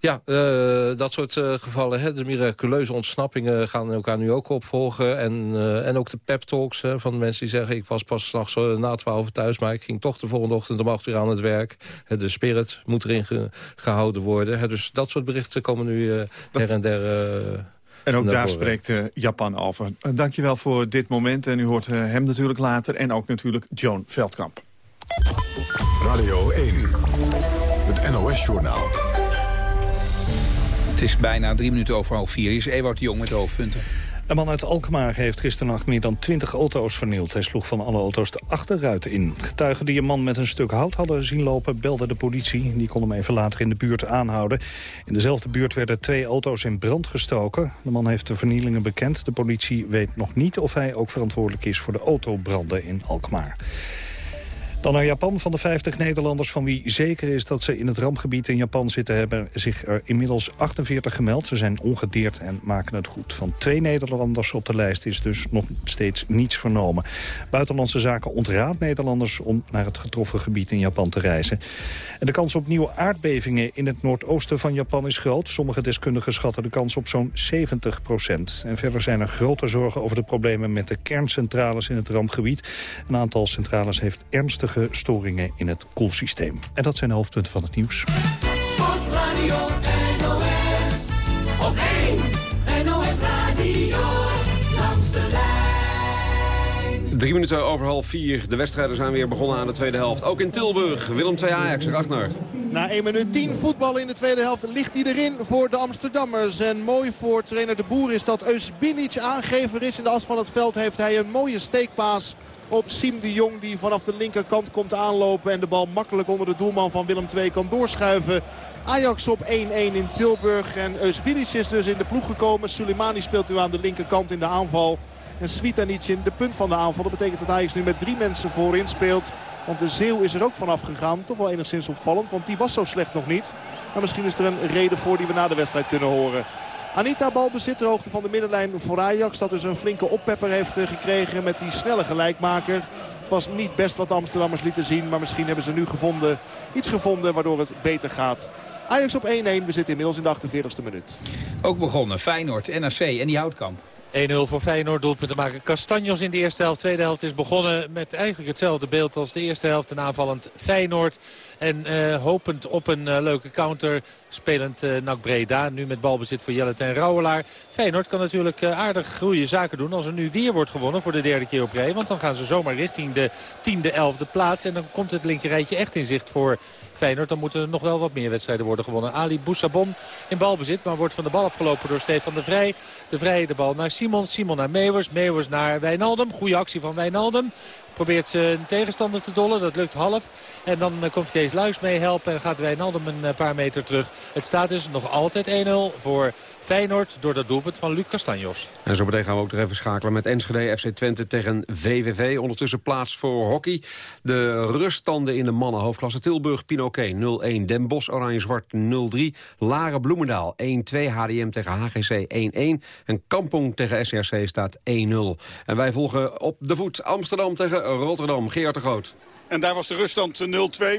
Ja, uh, dat soort uh, gevallen. Hè, de miraculeuze ontsnappingen gaan elkaar nu ook opvolgen. En, uh, en ook de pep talks hè, van de mensen die zeggen... ik was pas s'nachts na twaalf thuis, maar ik ging toch de volgende ochtend om acht uur aan het werk. de spirit moet erin ge gehouden worden. Hè, dus dat soort berichten komen nu her en der... En ook daar spreekt uh, Japan over. Uh, dankjewel voor dit moment. En u hoort uh, hem natuurlijk later. En ook natuurlijk Joan Veldkamp. Radio 1. Het NOS-journaal. Het is bijna drie minuten over half vier. Hier is Ewout Jong met de hoofdpunten. Een man uit Alkmaar heeft gisternacht meer dan 20 auto's vernield. Hij sloeg van alle auto's de achterruiten in. Getuigen die een man met een stuk hout hadden zien lopen... belden de politie. Die kon hem even later in de buurt aanhouden. In dezelfde buurt werden twee auto's in brand gestoken. De man heeft de vernielingen bekend. De politie weet nog niet of hij ook verantwoordelijk is... voor de autobranden in Alkmaar. Dan naar Japan. Van de 50 Nederlanders van wie zeker is dat ze in het rampgebied in Japan zitten... hebben zich er inmiddels 48 gemeld. Ze zijn ongedeerd en maken het goed. Van twee Nederlanders op de lijst is dus nog steeds niets vernomen. Buitenlandse Zaken ontraadt Nederlanders om naar het getroffen gebied in Japan te reizen. En de kans op nieuwe aardbevingen in het noordoosten van Japan is groot. Sommige deskundigen schatten de kans op zo'n 70 procent. En verder zijn er grote zorgen over de problemen met de kerncentrales in het rampgebied. Een aantal centrales heeft storingen in het koelsysteem. En dat zijn de hoofdpunten van het nieuws. Drie minuten over half vier. De wedstrijden zijn weer begonnen aan de tweede helft. Ook in Tilburg. Willem 2 Ajax, Ragnar. Na 1 minuut 10 voetbal in de tweede helft ligt hij erin voor de Amsterdammers. En mooi voor trainer De Boer is dat Eus Bilic aangever is. In de as van het veld heeft hij een mooie steekpaas op Siem de Jong. Die vanaf de linkerkant komt aanlopen. En de bal makkelijk onder de doelman van Willem II kan doorschuiven. Ajax op 1-1 in Tilburg. En Eusbilic is dus in de ploeg gekomen. Suleimani speelt nu aan de linkerkant in de aanval. En Svitanic in de punt van de aanval. Dat betekent dat Ajax nu met drie mensen voorin speelt. Want de Zeeuw is er ook vanaf gegaan. Toch wel enigszins opvallend. Want die was zo slecht nog niet. Maar misschien is er een reden voor die we na de wedstrijd kunnen horen. Anita balbezit de hoogte van de middenlijn voor Ajax. Dat dus een flinke oppepper heeft eh, gekregen met die snelle gelijkmaker. Het was niet best wat de Amsterdammers lieten zien. Maar misschien hebben ze nu gevonden, iets gevonden waardoor het beter gaat. Ajax op 1-1. We zitten inmiddels in de 48e minuut. Ook begonnen Feyenoord, NRC en die Houtkamp. 1-0 voor Feyenoord, doelpunt te maken. Castanjos in de eerste helft. Tweede helft is begonnen met eigenlijk hetzelfde beeld als de eerste helft. Een aanvallend Feyenoord. En uh, hopend op een uh, leuke counter spelend uh, Breda. Nu met balbezit voor Jelle ten Rauwelaar. Feyenoord kan natuurlijk aardig goede zaken doen als er nu weer wordt gewonnen voor de derde keer op rij. Want dan gaan ze zomaar richting de tiende, elfde plaats. En dan komt het linkerrijtje echt in zicht voor Feyenoord. Dan moeten er nog wel wat meer wedstrijden worden gewonnen. Ali Boussabon in balbezit, maar wordt van de bal afgelopen door Stefan de Vrij. De Vrij de bal naar Simon, Simon naar Meeuwers, Meeuwers naar Wijnaldum. Goede actie van Wijnaldum. Probeert zijn tegenstander te dollen. Dat lukt half. En dan eh, komt Kees Luiks mee helpen. En gaat Wijnaldum een eh, paar meter terug. Het staat dus nog altijd 1-0 voor Feyenoord door dat doelpunt van Luc Castanjos. En zo meteen gaan we ook nog even schakelen met Enschede FC Twente tegen VVV. Ondertussen plaats voor hockey. De ruststanden in de mannen hoofdklasse Tilburg Pinoquet 0-1. Den Bosch Oranje-Zwart 0-3. Laren Bloemendaal 1-2. HDM tegen HGC 1-1. En Kampong tegen SRC staat 1-0. En wij volgen op de voet Amsterdam tegen Rotterdam. Geert de Groot. En daar was de ruststand 0-2,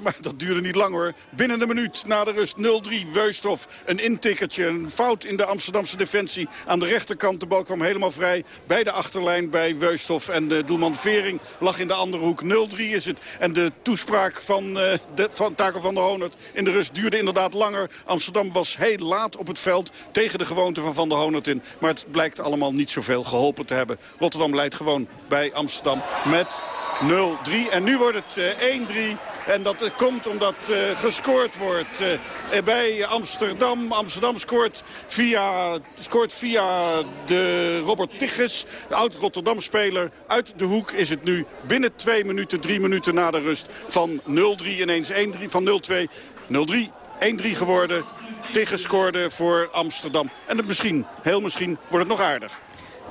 maar dat duurde niet lang hoor. Binnen de minuut na de rust 0-3 Weusthof. Een intikkertje, een fout in de Amsterdamse defensie. Aan de rechterkant, de bal kwam helemaal vrij bij de achterlijn bij Weusthof. En de doelman Vering lag in de andere hoek. 0-3 is het. En de toespraak van, uh, van Taco van der Honert in de rust duurde inderdaad langer. Amsterdam was heel laat op het veld tegen de gewoonte van Van der Honert in. Maar het blijkt allemaal niet zoveel geholpen te hebben. Rotterdam leidt gewoon bij Amsterdam met 0-3. En nu wordt het 1-3. Eh, en dat komt omdat uh, gescoord wordt uh, bij Amsterdam. Amsterdam scoort via, scoort via de Robert Tigges, de oud-Rotterdam-speler. Uit de hoek is het nu binnen twee minuten, drie minuten na de rust van 0-3 ineens 1-3, van 0-2, 0-3, 1-3 geworden. Tigges scoorde voor Amsterdam. En het misschien, heel misschien, wordt het nog aardig.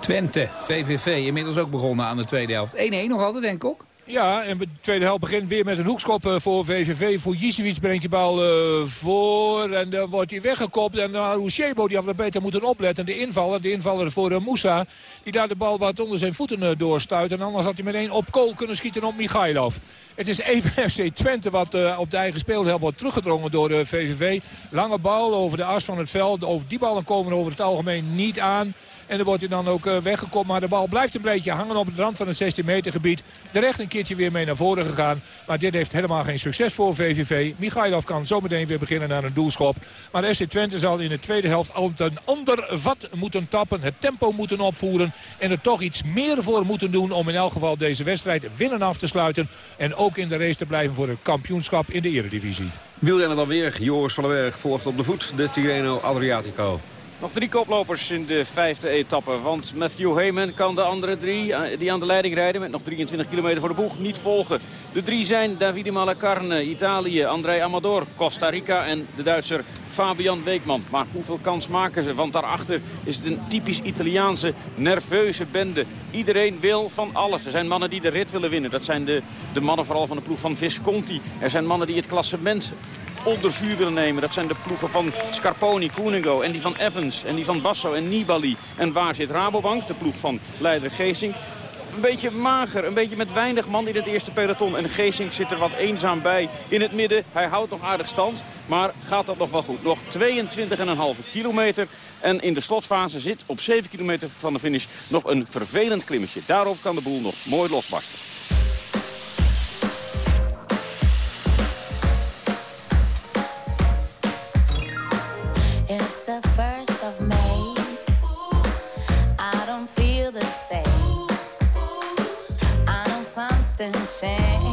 Twente, VVV, inmiddels ook begonnen aan de tweede helft. 1-1 nog altijd, denk ik ook. Ja, en de tweede helft begint weer met een hoekschop eh, voor VVV. Voor Jisewits brengt die bal uh, voor en dan wordt hij weggekopt. En dan die had beter moeten opletten. De invaller, de invaller voor uh, Moussa, die daar de bal wat onder zijn voeten uh, doorstuit. En anders had hij meteen op kool kunnen schieten op Michailov. Het is even FC Twente wat op de eigen speelhelft wordt teruggedrongen door de VVV. Lange bal over de as van het veld. Over die ballen komen over het algemeen niet aan. En dan wordt hij dan ook uh, weggekomen. Maar de bal blijft een beetje hangen op de rand van het 16 meter gebied. De recht een keertje weer mee naar voren gegaan. Maar dit heeft helemaal geen succes voor VVV. Michailov kan zometeen weer beginnen naar een doelschop. Maar de SC Twente zal in de tweede helft al een ander vat moeten tappen. Het tempo moeten opvoeren. En er toch iets meer voor moeten doen om in elk geval deze wedstrijd winnen af te sluiten. En ook in de race te blijven voor het kampioenschap in de eredivisie. Wielrennen dan weer. Joris van den Berg volgt op de voet de Tirreno Adriatico. Nog drie koplopers in de vijfde etappe. Want Matthew Heyman kan de andere drie die aan de leiding rijden... met nog 23 kilometer voor de boeg niet volgen. De drie zijn Davide Malacarne, Italië, André Amador, Costa Rica... en de Duitser Fabian Weekman. Maar hoeveel kans maken ze? Want daarachter is het een typisch Italiaanse nerveuze bende. Iedereen wil van alles. Er zijn mannen die de rit willen winnen. Dat zijn de, de mannen vooral van de ploeg van Visconti. Er zijn mannen die het klassement onder vuur willen nemen. Dat zijn de ploegen van Scarponi, Koeningo en die van Evans en die van Basso en Nibali. En waar zit Rabobank, de ploeg van Leider Geesink? Een beetje mager, een beetje met weinig man in het eerste peloton. En Geesink zit er wat eenzaam bij in het midden. Hij houdt nog aardig stand, maar gaat dat nog wel goed. Nog 22,5 kilometer. En in de slotfase zit op 7 kilometer van de finish nog een vervelend klimmetje. Daarop kan de boel nog mooi losbarsten. The first of May. I don't feel the same. I know something changed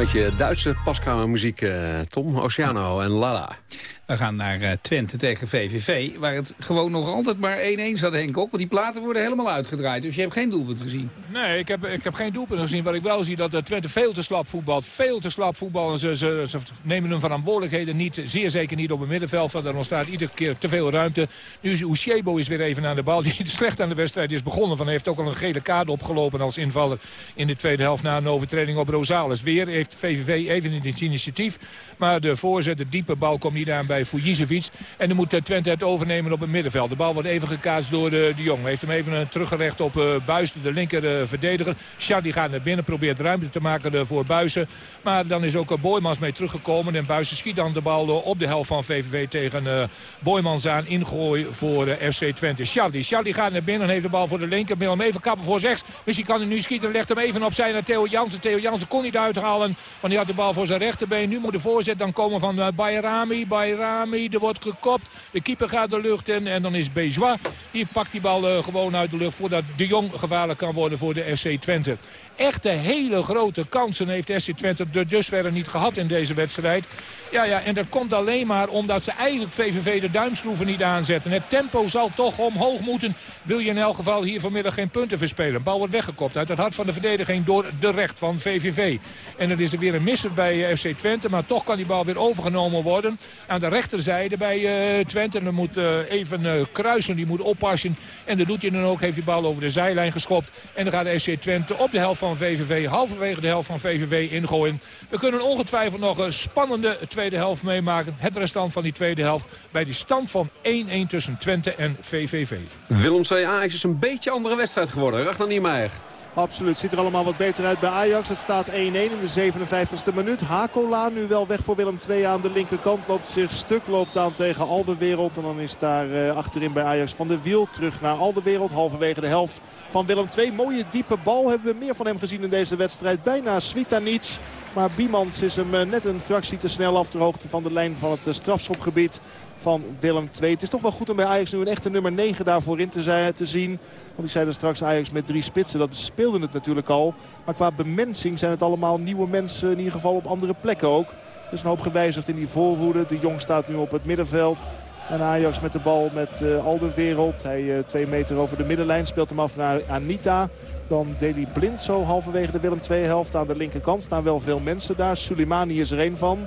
beetje Duitse paskamermuziek, eh, Tom, Oceano en Lala. We gaan naar eh, Twente tegen VVV, waar het gewoon nog altijd maar 1-1 staat, Henk ook. Want die platen worden helemaal uitgedraaid, dus je hebt geen doelpunt gezien. Nee, ik heb, ik heb geen doelpunt gezien. Wat ik wel zie dat de Twente veel te slap voetbalt. Veel te slap voetbal. En ze, ze, ze nemen hun verantwoordelijkheden niet, zeer zeker niet op het middenveld. Want er ontstaat iedere keer te veel ruimte. Nu is Ushebo is weer even aan de bal. Die slecht aan de wedstrijd is begonnen. Van heeft ook al een gele kaart opgelopen als invaller in de tweede helft. Na een overtreding op Rosales. Weer heeft VVV even in het initiatief. Maar de voorzet, de diepe bal komt niet aan bij Fujicevic. En dan moet Twente het overnemen op het middenveld. De bal wordt even gekaatst door de, de Jong. Heeft hem even uh, teruggerecht op Buis, de linker verdediger. Shadi gaat naar binnen, probeert ruimte te maken voor Buizen. Maar dan is ook Boymans mee teruggekomen. En Buizen schiet dan de bal op de helft van VVV tegen Boymans aan. Ingooi voor FC Twente. Shadi. Shadi gaat naar binnen en heeft de bal voor de linker. Wil hem even kappen voor rechts. Misschien kan hij nu schieten. Legt hem even opzij naar Theo Jansen. Theo Jansen kon niet uithalen. Want hij had de bal voor zijn rechterbeen. Nu moet de voorzet dan komen van Bayrami. Bayrami, er wordt gekopt. De keeper gaat de lucht in. En dan is Bejois. Die pakt die bal uh, gewoon uit de lucht. Voordat de Jong gevaarlijk kan worden voor de FC Twente. Echte hele grote kansen heeft FC Twente er dusverre niet gehad in deze wedstrijd. Ja, ja, en dat komt alleen maar omdat ze eigenlijk VVV de duimschroeven niet aanzetten. Het tempo zal toch omhoog moeten. Wil je in elk geval hier vanmiddag geen punten verspelen. Bal wordt weggekopt uit het hart van de verdediging door de recht van VVV. En dan is er weer een misser bij FC Twente. Maar toch kan die bal weer overgenomen worden. Aan de rechterzijde bij uh, Twente. En dan moet uh, even Kruisen, die moet oppassen. En dat doet hij dan ook. Heeft die bal over de zijlijn geschopt. En dan gaat de FC Twente op de helft van VVV. Halverwege de helft van VVV ingooien. We kunnen ongetwijfeld nog een spannende tweede helft meemaken. Het restant van die tweede helft bij die stand van 1-1 tussen Twente en VVV. Willem II Ajax is een beetje andere wedstrijd geworden. Ragnar Niemeyer. Absoluut. Ziet er allemaal wat beter uit bij Ajax. Het staat 1-1 in de 57e minuut. Hakola nu wel weg voor Willem II aan de linkerkant. Loopt zich stuk, loopt aan tegen Alderwereld. En dan is daar uh, achterin bij Ajax van de Wiel. Terug naar Alderwereld. Halverwege de helft van Willem II. Mooie diepe bal. Hebben we meer van hem gezien in deze wedstrijd. Bijna Svitanic. Maar Biemans is hem net een fractie te snel af ter hoogte van de lijn van het strafschopgebied van Willem II. Het is toch wel goed om bij Ajax nu een echte nummer 9 daarvoor in te, zijn, te zien. Want ik zei er straks Ajax met drie spitsen. Dat speelde het natuurlijk al. Maar qua bemensing zijn het allemaal nieuwe mensen. In ieder geval op andere plekken ook. Er is een hoop gewijzigd in die voorhoede. De Jong staat nu op het middenveld. En Ajax met de bal met uh, Alderwereld. Hij uh, twee meter over de middenlijn. Speelt hem af naar Anita. Dan Deli Blind zo halverwege de Willem II helft. Aan de linkerkant staan wel veel mensen daar. Suleimani is er één van.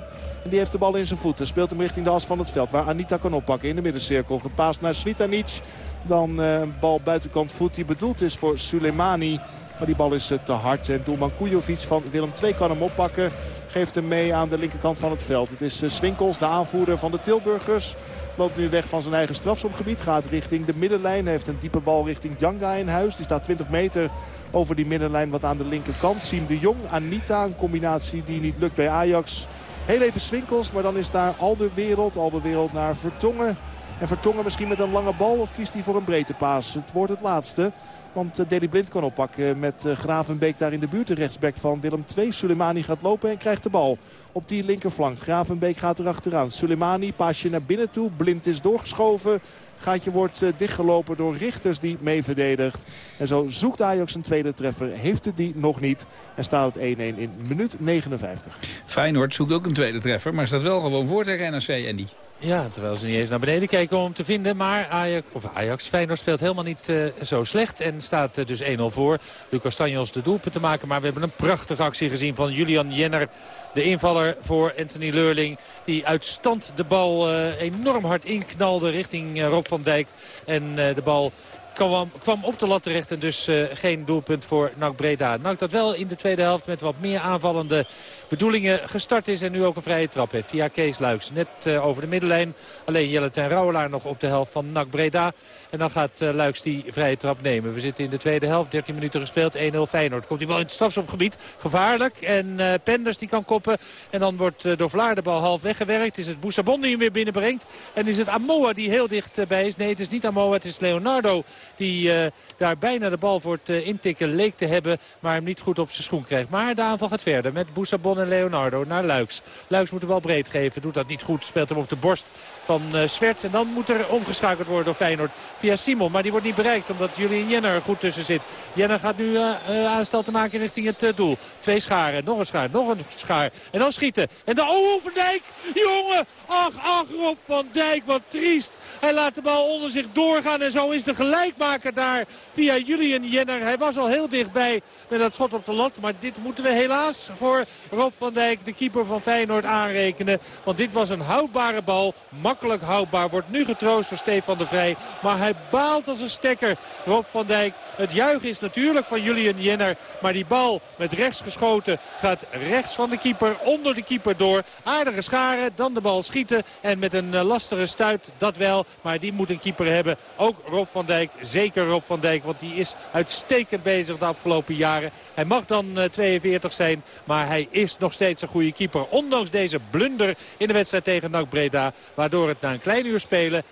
En die heeft de bal in zijn voeten. Speelt hem richting de as van het veld. Waar Anita kan oppakken in de middencirkel. Gepaast naar Svitanic. Dan uh, een bal buitenkant voet die bedoeld is voor Suleimani. Maar die bal is te hard. En doelman Kujovic van Willem II kan hem oppakken. Geeft hem mee aan de linkerkant van het veld. Het is Swinkels, de aanvoerder van de Tilburgers. Loopt nu weg van zijn eigen strafschopgebied. Gaat richting de middenlijn. Heeft een diepe bal richting Djanga in huis. Die staat 20 meter over die middenlijn wat aan de linkerkant. Siem de Jong, Anita. Een combinatie die niet lukt bij Ajax. Heel even Swinkels, maar dan is daar Alderwereld. Alderwereld naar Vertongen. En Vertongen misschien met een lange bal of kiest hij voor een breedte paas? Het wordt het laatste. Want uh, Deli Blind kan oppakken met uh, Gravenbeek daar in de buurt. De rechtsback van Willem II. Soleimani gaat lopen en krijgt de bal op die linkerflank. Gravenbeek gaat er achteraan. Soleimani paasje naar binnen toe. Blind is doorgeschoven. Gaatje wordt uh, dichtgelopen door Richters die mee verdedigt. En zo zoekt Ajax een tweede treffer. Heeft het die nog niet. En staat het 1-1 in minuut 59. Feyenoord zoekt ook een tweede treffer. Maar staat wel gewoon voor tegen NRC, Andy. Ja, terwijl ze niet eens naar beneden kijken om hem te vinden. Maar Ajax, of Ajax, Feyenoord speelt helemaal niet uh, zo slecht. En staat uh, dus 1-0 voor. Lucas Tanjos de doelpunt te maken. Maar we hebben een prachtige actie gezien van Julian Jenner. De invaller voor Anthony Leurling. Die uit stand de bal uh, enorm hard inknalde richting Rob van Dijk. En de bal kwam, kwam op de lat terecht en dus geen doelpunt voor NAC Breda. NAC dat wel in de tweede helft met wat meer aanvallende bedoelingen gestart is. En nu ook een vrije trap heeft via Kees Luiks. Net uh, over de middenlijn. Alleen Jelle ten Rouwelaar nog op de helft van NAC Breda. En dan gaat uh, Luiks die vrije trap nemen. We zitten in de tweede helft. 13 minuten gespeeld. 1-0 Feyenoord. Komt die bal in het strafschopgebied. Gevaarlijk. En uh, Penders die kan koppen. En dan wordt door Vlaar de bal half weggewerkt. Is het Boussabon die hem weer binnenbrengt. En is het Amoa die heel dichtbij is. Nee, het is niet Amoa. Het is Leonardo die daar bijna de bal voor het intikken leek te hebben. Maar hem niet goed op zijn schoen krijgt. Maar de aanval gaat verder met Boussabon en Leonardo naar Luiks. Luiks moet de bal breed geven. Doet dat niet goed. Speelt hem op de borst van Swerts. En dan moet er omgeschakeld worden door Feyenoord via Simon. Maar die wordt niet bereikt omdat Julian Jenner er goed tussen zit. Jenner gaat nu uh, uh, aanstel te maken richting het doel. Twee scharen, nog een schaar, nog een schaar. En dan schieten. En dan, oh, Dijk! Jongen! Ach, ach, Rob van Dijk, wat triest. Hij laat de bal onder zich doorgaan. En zo is de gelijkmaker daar via Julian Jenner. Hij was al heel dichtbij met dat schot op de lat. Maar dit moeten we helaas voor Rob van Dijk, de keeper van Feyenoord, aanrekenen. Want dit was een houdbare bal. Makkelijk houdbaar. Wordt nu getroost door Stefan de Vrij. Maar hij baalt als een stekker. Rob van Dijk. Het juichen is natuurlijk van Julian Jenner. Maar die bal met rechts geschoten gaat rechts van de keeper. Onder de keeper door. Aardige scharen. Dan de bal schieten. En met een lastige stuit. Dat wel. Maar die moet een keeper hebben. Ook Rob van Dijk. Zeker Rob van Dijk. Want die is uitstekend bezig de afgelopen jaren. Hij mag dan 42 zijn. Maar hij is nog steeds een goede keeper. Ondanks deze blunder in de wedstrijd tegen NAC Breda. Waardoor het na een klein uur spelen 1-1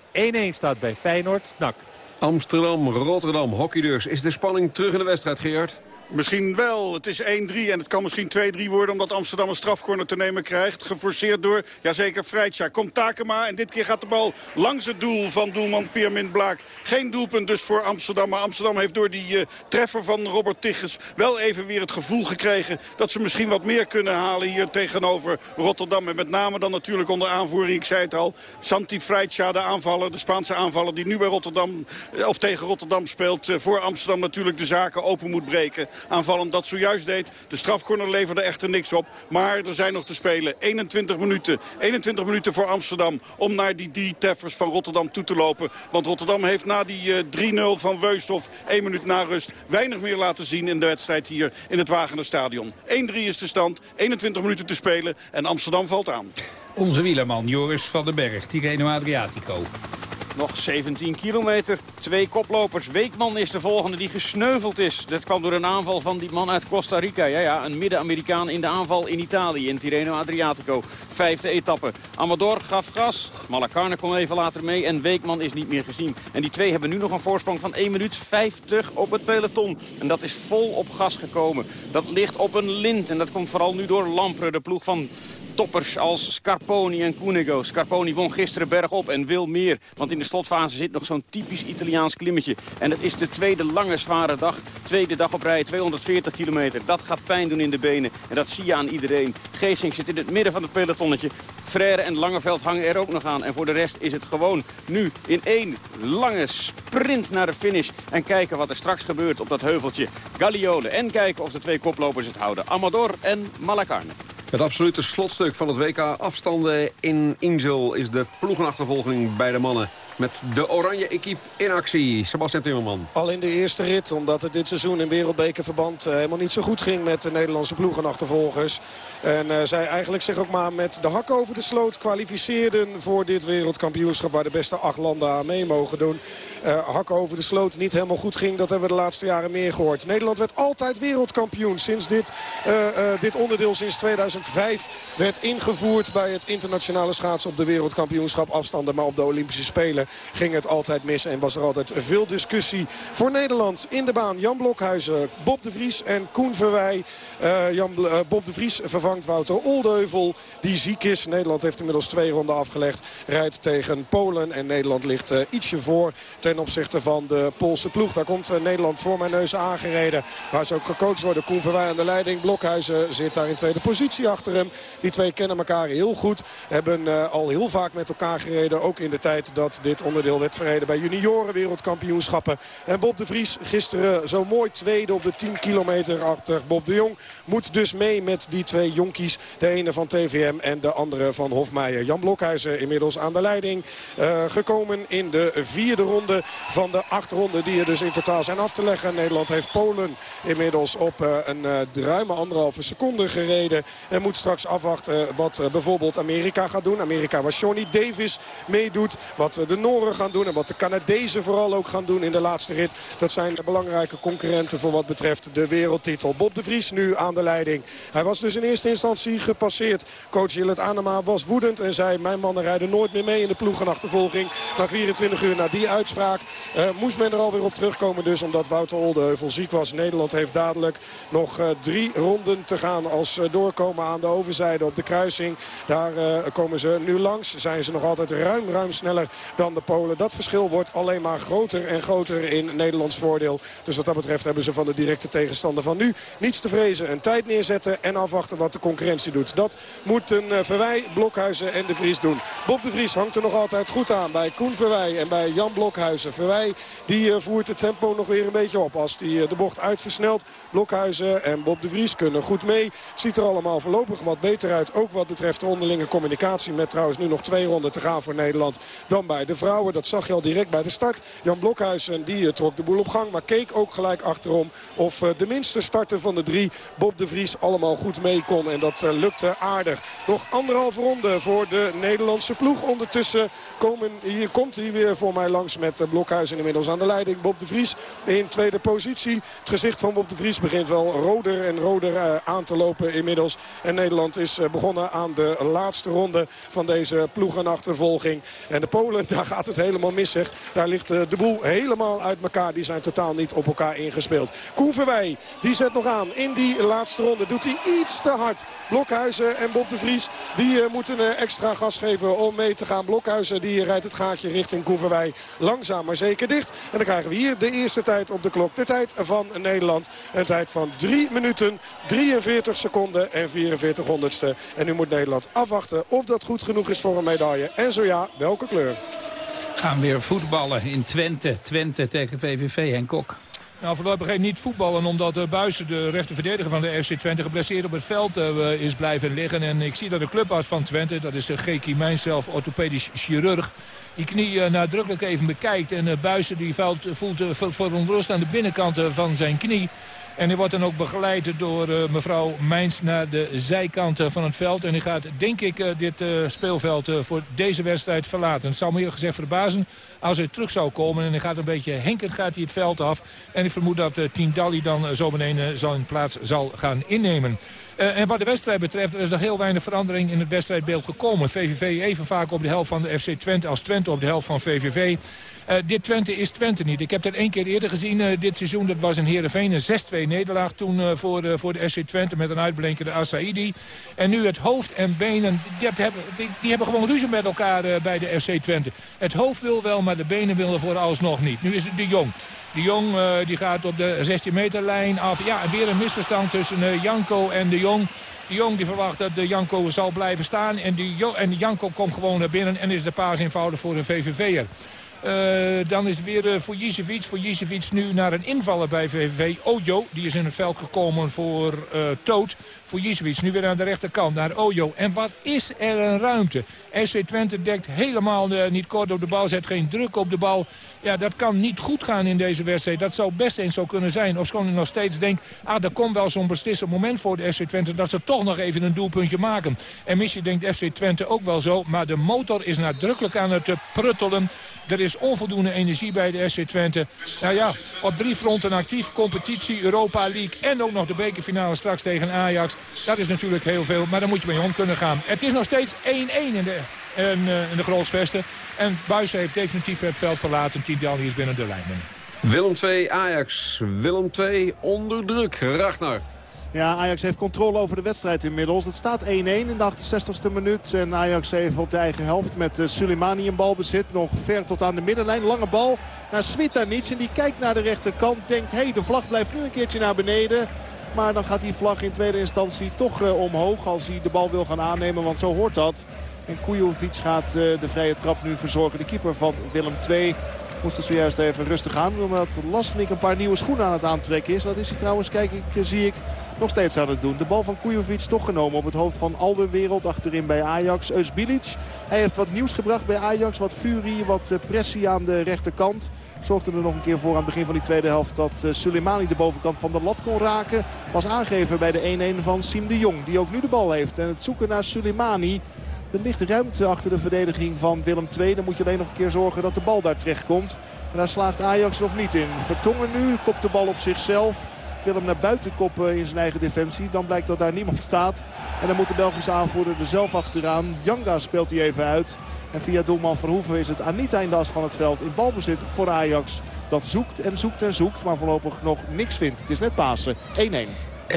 staat bij Feyenoord. NAC. Amsterdam, Rotterdam, hockey dus. Is de spanning terug in de wedstrijd, Gerard? Misschien wel. Het is 1-3 en het kan misschien 2-3 worden... omdat Amsterdam een strafcorner te nemen krijgt. Geforceerd door, jazeker, Freitja. Komt Takema en dit keer gaat de bal langs het doel van doelman Piermin Blaak. Geen doelpunt dus voor Amsterdam. Maar Amsterdam heeft door die uh, treffer van Robert Tigges... wel even weer het gevoel gekregen... dat ze misschien wat meer kunnen halen hier tegenover Rotterdam. En met name dan natuurlijk onder aanvoering, ik zei het al... Santi Freitja, de aanvaller, de Spaanse aanvaller... die nu bij Rotterdam, of tegen Rotterdam speelt... Uh, voor Amsterdam natuurlijk de zaken open moet breken aanvallend dat zojuist deed. De strafcorner leverde echter niks op. Maar er zijn nog te spelen. 21 minuten. 21 minuten voor Amsterdam om naar die drie teffers van Rotterdam toe te lopen. Want Rotterdam heeft na die uh, 3-0 van Weusthof, 1 minuut na rust, weinig meer laten zien in de wedstrijd hier in het Wagener Stadion. 1-3 is de stand, 21 minuten te spelen en Amsterdam valt aan. Onze wielerman Joris van den Berg, Tirreno Adriatico. Nog 17 kilometer. Twee koplopers. Weekman is de volgende die gesneuveld is. Dat kwam door een aanval van die man uit Costa Rica. Ja, ja, een Midden-Amerikaan in de aanval in Italië. In Tirreno Adriatico. Vijfde etappe. Amador gaf gas. Malacarne kwam even later mee. En Weekman is niet meer gezien. En die twee hebben nu nog een voorsprong van 1 minuut 50 op het peloton. En dat is vol op gas gekomen. Dat ligt op een lint. En dat komt vooral nu door Lampre, de ploeg van toppers als Scarponi en Cunego. Scarponi won gisteren bergop en wil meer. Want in de slotfase zit nog zo'n typisch Italiaans klimmetje. En het is de tweede lange zware dag. Tweede dag op rij, 240 kilometer. Dat gaat pijn doen in de benen. En dat zie je aan iedereen. Geesing zit in het midden van het pelotonnetje. Frère en Langeveld hangen er ook nog aan. En voor de rest is het gewoon nu in één lange sprint naar de finish. En kijken wat er straks gebeurt op dat heuveltje. Galliole. En kijken of de twee koplopers het houden. Amador en Malacarne. Het absolute slotstuk van het WK afstanden in Insel is de ploegenachtervolging bij de mannen. Met de oranje equipe in actie. Sebastian Timmerman. Al in de eerste rit, omdat het dit seizoen in wereldbekerverband uh, helemaal niet zo goed ging met de Nederlandse ploegenachtervolgers. En uh, zij eigenlijk zich ook maar met de hak over de sloot kwalificeerden voor dit wereldkampioenschap waar de beste acht landen aan mee mogen doen. Uh, hak over de sloot niet helemaal goed ging, dat hebben we de laatste jaren meer gehoord. Nederland werd altijd wereldkampioen sinds dit, dit onderdeel sinds 2005 werd ingevoerd bij het internationale schaatsen op de wereldkampioenschap afstanden, maar op de Olympische Spelen ging het altijd mis en was er altijd veel discussie. Voor Nederland in de baan Jan Blokhuizen, Bob de Vries en Koen Verwij. Uh, Jan, uh, Bob de Vries vervangt Wouter Oldeuvel, die ziek is. Nederland heeft inmiddels twee ronden afgelegd. Rijdt tegen Polen en Nederland ligt uh, ietsje voor ten opzichte van de Poolse ploeg. Daar komt Nederland voor mijn neus aangereden. Waar ze ook gecoacht worden. Koen Verwij aan de leiding. Blokhuizen zit daar in tweede positie achter hem. Die twee kennen elkaar heel goed. Hebben al heel vaak met elkaar gereden. Ook in de tijd dat dit onderdeel werd verreden bij junioren wereldkampioenschappen. En Bob de Vries gisteren zo mooi tweede op de 10 kilometer achter Bob de Jong. Moet dus mee met die twee jonkies. De ene van TVM en de andere van Hofmeijer. Jan Blokhuizen inmiddels aan de leiding. Uh, gekomen in de vierde ronde van de acht ronden die er dus in totaal zijn af te leggen. Nederland heeft Polen inmiddels op uh, een uh, ruime anderhalve seconde gereden. En moet straks afwachten wat bijvoorbeeld Amerika gaat doen. Amerika waar Johnny Davis meedoet. Wat de Noren gaan doen en wat de Canadezen vooral ook gaan doen in de laatste rit. Dat zijn de belangrijke concurrenten voor wat betreft de wereldtitel. Bob de Vries nu aan de leiding. Hij was dus in eerste instantie gepasseerd. Coach Jillet Anema was woedend en zei... mijn mannen rijden nooit meer mee in de ploegenachtervolging. Na 24 uur na die uitspraak uh, moest men er alweer op terugkomen dus... omdat Wouter Oldeheuvel ziek was. Nederland heeft dadelijk nog uh, drie ronden te gaan... als uh, doorkomen aan de overzijde op de kruising. Daar komen ze nu langs. Zijn ze nog altijd ruim, ruim sneller dan de Polen. Dat verschil wordt alleen maar groter en groter in Nederlands voordeel. Dus wat dat betreft hebben ze van de directe tegenstander van nu niets te vrezen. Een tijd neerzetten en afwachten wat de concurrentie doet. Dat moeten uh, Verwij, Blokhuizen en De Vries doen. Bob De Vries hangt er nog altijd goed aan bij Koen Verwij en bij Jan Blokhuizen. Verwij die uh, voert het tempo nog weer een beetje op als die uh, de bocht uitversnelt. Blokhuizen en Bob De Vries kunnen goed mee. Ziet er allemaal voorlopig wat beter uit. Ook wat betreft de onderlinge communicatie. Met trouwens nu nog twee ronden te gaan voor Nederland dan bij de vrouwen. Dat zag je al direct bij de start. Jan Blokhuizen die trok de boel op gang. Maar keek ook gelijk achterom of de minste starter van de drie, Bob de Vries, allemaal goed mee kon. En dat lukte aardig. Nog anderhalve ronde voor de Nederlandse ploeg. Ondertussen komen, hier komt hij weer voor mij langs met Blokhuizen inmiddels aan de leiding. Bob de Vries in tweede positie. Het gezicht van Bob de Vries begint wel roder en roder aan te lopen inmiddels. En Nederland is begonnen aan de laatste ronde van deze ploegenachtervolging. En de Polen, daar gaat het helemaal mis zeg. Daar ligt de boel helemaal uit elkaar. Die zijn totaal niet op elkaar ingespeeld. Koen Verwij, die zet nog aan in die laatste ronde. Doet hij iets te hard. Blokhuizen en Bob de Vries, die uh, moeten extra gas geven om mee te gaan. Blokhuizen, die rijdt het gaatje richting Koen Verwij. Langzaam maar zeker dicht. En dan krijgen we hier de eerste tijd op de klok. De tijd van Nederland. Een tijd van 3 minuten, 43 seconden en 44 honderdste. En nu moet Nederland afwachten of dat goed genoeg is voor een medaille. En zo ja, welke kleur? Gaan weer voetballen in Twente. Twente tegen VVV, Henk Kok. Nou, voorlopig even niet voetballen omdat uh, Buijsen, de rechterverdediger van de FC Twente, geblesseerd op het veld uh, is blijven liggen. En ik zie dat de clubarts van Twente, dat is uh, G. Mijnzelf, orthopedisch chirurg, die knie nadrukkelijk even bekijkt. En Buijsen die voelt verontrust aan de binnenkant van zijn knie. En hij wordt dan ook begeleid door uh, mevrouw Mijns naar de zijkant uh, van het veld. En hij gaat, denk ik, uh, dit speelveld voor deze wedstrijd verlaten. Het zou me gezegd verbazen als hij terug zou komen. En hij gaat een beetje henkend gaat hij het veld af. En ik vermoed dat Tindalli dan zo meteen zijn plaats zal gaan innemen. Uh, en wat de wedstrijd betreft, er is nog heel weinig verandering in het wedstrijdbeeld gekomen. VVV even vaak op de helft van de FC Twente als Twente op de helft van VVV. Uh, dit Twente is Twente niet. Ik heb dat één keer eerder gezien uh, dit seizoen. Dat was in Heerenveen een 6-2 nederlaag toen voor, voor de FC Twente met een uitblinkende Asaidi. En nu het hoofd en benen, die hebben, die, hebben gewoon ruzie met elkaar bij de FC Twente. Het hoofd wil wel, maar de benen willen voor alsnog niet. Nu is het de Jong. De Jong die gaat op de 16 meter lijn af. Ja, weer een misverstand tussen Janko en de Jong. De Jong die verwacht dat de Janko zal blijven staan. En, die en Janko komt gewoon naar binnen en is de paas eenvoudig voor de VVV'er. Uh, dan is het weer uh, voor Jicevic. Voor Jicevic nu naar een invaller bij VVV. Ojo, die is in het veld gekomen voor uh, Toot. Voor Jicevic nu weer aan de rechterkant naar Ojo. En wat is er een ruimte. SC Twente dekt helemaal niet kort op de bal. Zet geen druk op de bal. Ja, dat kan niet goed gaan in deze wedstrijd. Dat zou best eens zo kunnen zijn. Of ik nog steeds denk, ah, er komt wel zo'n beslissend moment voor de FC Twente... dat ze toch nog even een doelpuntje maken. En misschien denkt FC Twente ook wel zo. Maar de motor is nadrukkelijk aan het pruttelen. Er is onvoldoende energie bij de SC Twente. Nou ja, op drie fronten actief. Competitie, Europa League en ook nog de bekerfinale straks tegen Ajax. Dat is natuurlijk heel veel, maar dan moet je mee om kunnen gaan. Het is nog steeds 1-1 in de, in, in de. En Buijsen heeft definitief het veld verlaten. Tidal is binnen de lijnen. Willem 2, Ajax. Willem 2 onder druk. Ragnar. Ja, Ajax heeft controle over de wedstrijd inmiddels. Het staat 1-1 in de 68e minuut. En Ajax heeft op de eigen helft met uh, Suleimani een balbezit. Nog ver tot aan de middenlijn. Lange bal naar Svitanic. En die kijkt naar de rechterkant. Denkt, hé, hey, de vlag blijft nu een keertje naar beneden. Maar dan gaat die vlag in tweede instantie toch uh, omhoog als hij de bal wil gaan aannemen. Want zo hoort dat. En Kujovic gaat uh, de vrije trap nu verzorgen. De keeper van Willem II moest het zojuist even rustig aan. Omdat Lasnik een paar nieuwe schoenen aan het aantrekken is. Dat is hij trouwens, kijk ik, zie ik, nog steeds aan het doen. De bal van Kujovic toch genomen op het hoofd van Alderwereld. Achterin bij Ajax. Eus Bilic. Hij heeft wat nieuws gebracht bij Ajax. Wat furie, wat pressie aan de rechterkant. Zorgde er nog een keer voor aan het begin van die tweede helft... dat Suleimani de bovenkant van de lat kon raken. Was aangeven bij de 1-1 van Siem de Jong. Die ook nu de bal heeft. En het zoeken naar Suleimani... Er ligt ruimte achter de verdediging van Willem II. Dan moet je alleen nog een keer zorgen dat de bal daar terecht komt. En daar slaagt Ajax nog niet in. Vertongen nu, kopt de bal op zichzelf. Wil hem naar buiten koppen in zijn eigen defensie. Dan blijkt dat daar niemand staat. En dan moet de Belgische aanvoerder er zelf achteraan. Janga speelt hij even uit. En via doelman Verhoeven is het aan niet van het veld in balbezit voor Ajax. Dat zoekt en zoekt en zoekt, maar voorlopig nog niks vindt. Het is net Pasen. 1-1.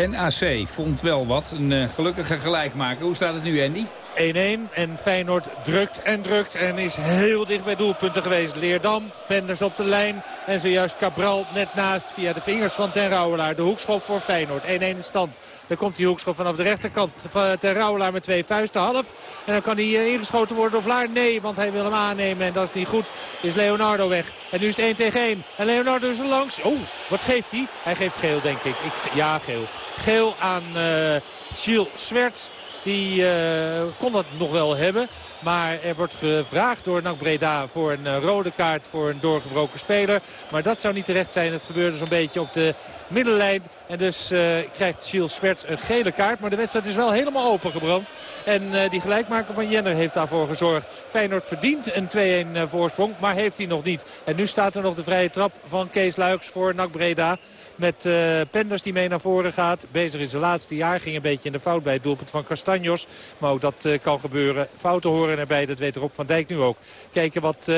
NAC vond wel wat. Een uh, gelukkige gelijkmaker. Hoe staat het nu, Andy? 1-1 en Feyenoord drukt en drukt en is heel dicht bij doelpunten geweest. Leerdam, Penders op de lijn en zojuist Cabral net naast via de vingers van Ten Rouwelaar. De hoekschop voor Feyenoord, 1-1 de stand. Dan komt die hoekschop vanaf de rechterkant Ten Rouwelaar met twee vuisten half. En dan kan hij ingeschoten worden door Vlaar. Nee, want hij wil hem aannemen en dat is niet goed. Is Leonardo weg. En nu is het 1 tegen 1. En Leonardo is er langs. Oh, wat geeft hij? Hij geeft geel denk ik. ja, geel. Geel aan uh, Gilles Swerts. Die uh, kon dat nog wel hebben. Maar er wordt gevraagd door NAC Breda voor een uh, rode kaart voor een doorgebroken speler. Maar dat zou niet terecht zijn. Het gebeurde zo'n beetje op de middenlijn. En dus uh, krijgt Gilles Swerts een gele kaart. Maar de wedstrijd is wel helemaal opengebrand. En die gelijkmaker van Jenner heeft daarvoor gezorgd. Feyenoord verdient een 2-1 voorsprong, maar heeft hij nog niet. En nu staat er nog de vrije trap van Kees Luiks voor NAC Breda. Met uh, Penders die mee naar voren gaat. Bezig in zijn laatste jaar. Ging een beetje in de fout bij het doelpunt van Castanjos. Maar ook dat uh, kan gebeuren. Fouten horen erbij. Dat weet Rob van Dijk nu ook. Kijken wat...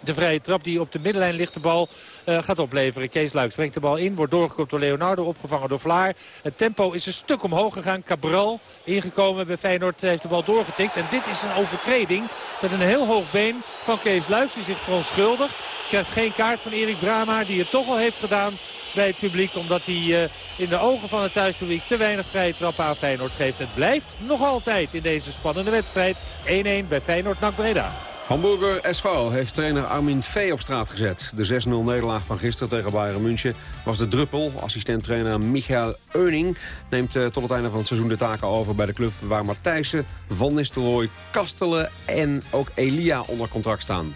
De vrije trap die op de middenlijn ligt de bal uh, gaat opleveren. Kees Luiks brengt de bal in. Wordt doorgekopt door Leonardo. Opgevangen door Vlaar. Het tempo is een stuk omhoog gegaan. Cabral ingekomen bij Feyenoord heeft de bal doorgetikt. En dit is een overtreding met een heel hoog been van Kees Luiks. Die zich verontschuldigt. Krijgt geen kaart van Erik Brama die het toch al heeft gedaan bij het publiek. Omdat hij uh, in de ogen van het thuispubliek te weinig vrije trappen aan Feyenoord geeft. Het blijft nog altijd in deze spannende wedstrijd 1-1 bij Feyenoord-NAC Breda. Hamburger SV heeft trainer Armin Vee op straat gezet. De 6-0 nederlaag van gisteren tegen Bayern München was de druppel. Assistent-trainer Michael Euning neemt uh, tot het einde van het seizoen de taken over bij de club... waar Matthijssen, Van Nistelrooy, Kastelen en ook Elia onder contract staan.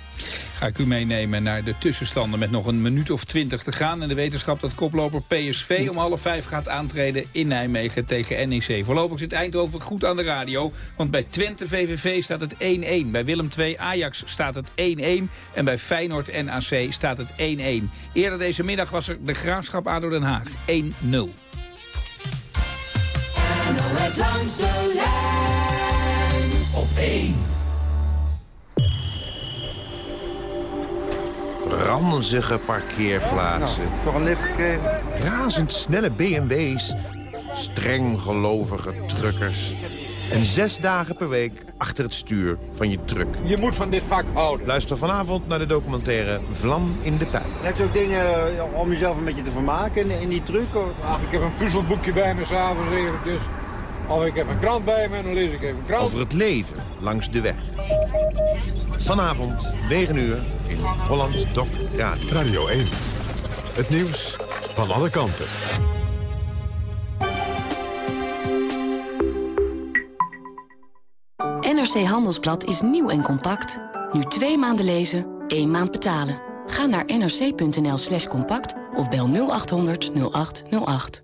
Ga ik u meenemen naar de tussenstanden met nog een minuut of twintig te gaan. En de wetenschap dat koploper PSV om half vijf gaat aantreden in Nijmegen tegen NEC. Voorlopig zit Eindhoven goed aan de radio. Want bij Twente VVV staat het 1-1. Bij Willem II Ajax staat het 1-1. En bij Feyenoord NAC staat het 1-1. Eerder deze middag was er de Graafschap ADO Den Haag 1-0. langs de lijn op 1. Ranzige parkeerplaatsen. Nou, nog een lift gekregen. Razendsnelle BMW's. Streng gelovige truckers. En zes dagen per week achter het stuur van je truck. Je moet van dit vak houden. Luister vanavond naar de documentaire Vlam in de Pijp. Heb je ook dingen om jezelf een beetje te vermaken in, in die truck? Ach, ik heb een puzzelboekje bij me s'avonds eventjes. Of ik heb een krant bij me en dan lees ik even een krant. Over het leven langs de weg. Vanavond, 9 uur, in Holland Doc Radio. Radio 1. Het nieuws van alle kanten. NRC Handelsblad is nieuw en compact. Nu twee maanden lezen, één maand betalen. Ga naar nrc.nl slash compact of bel 0800 0808.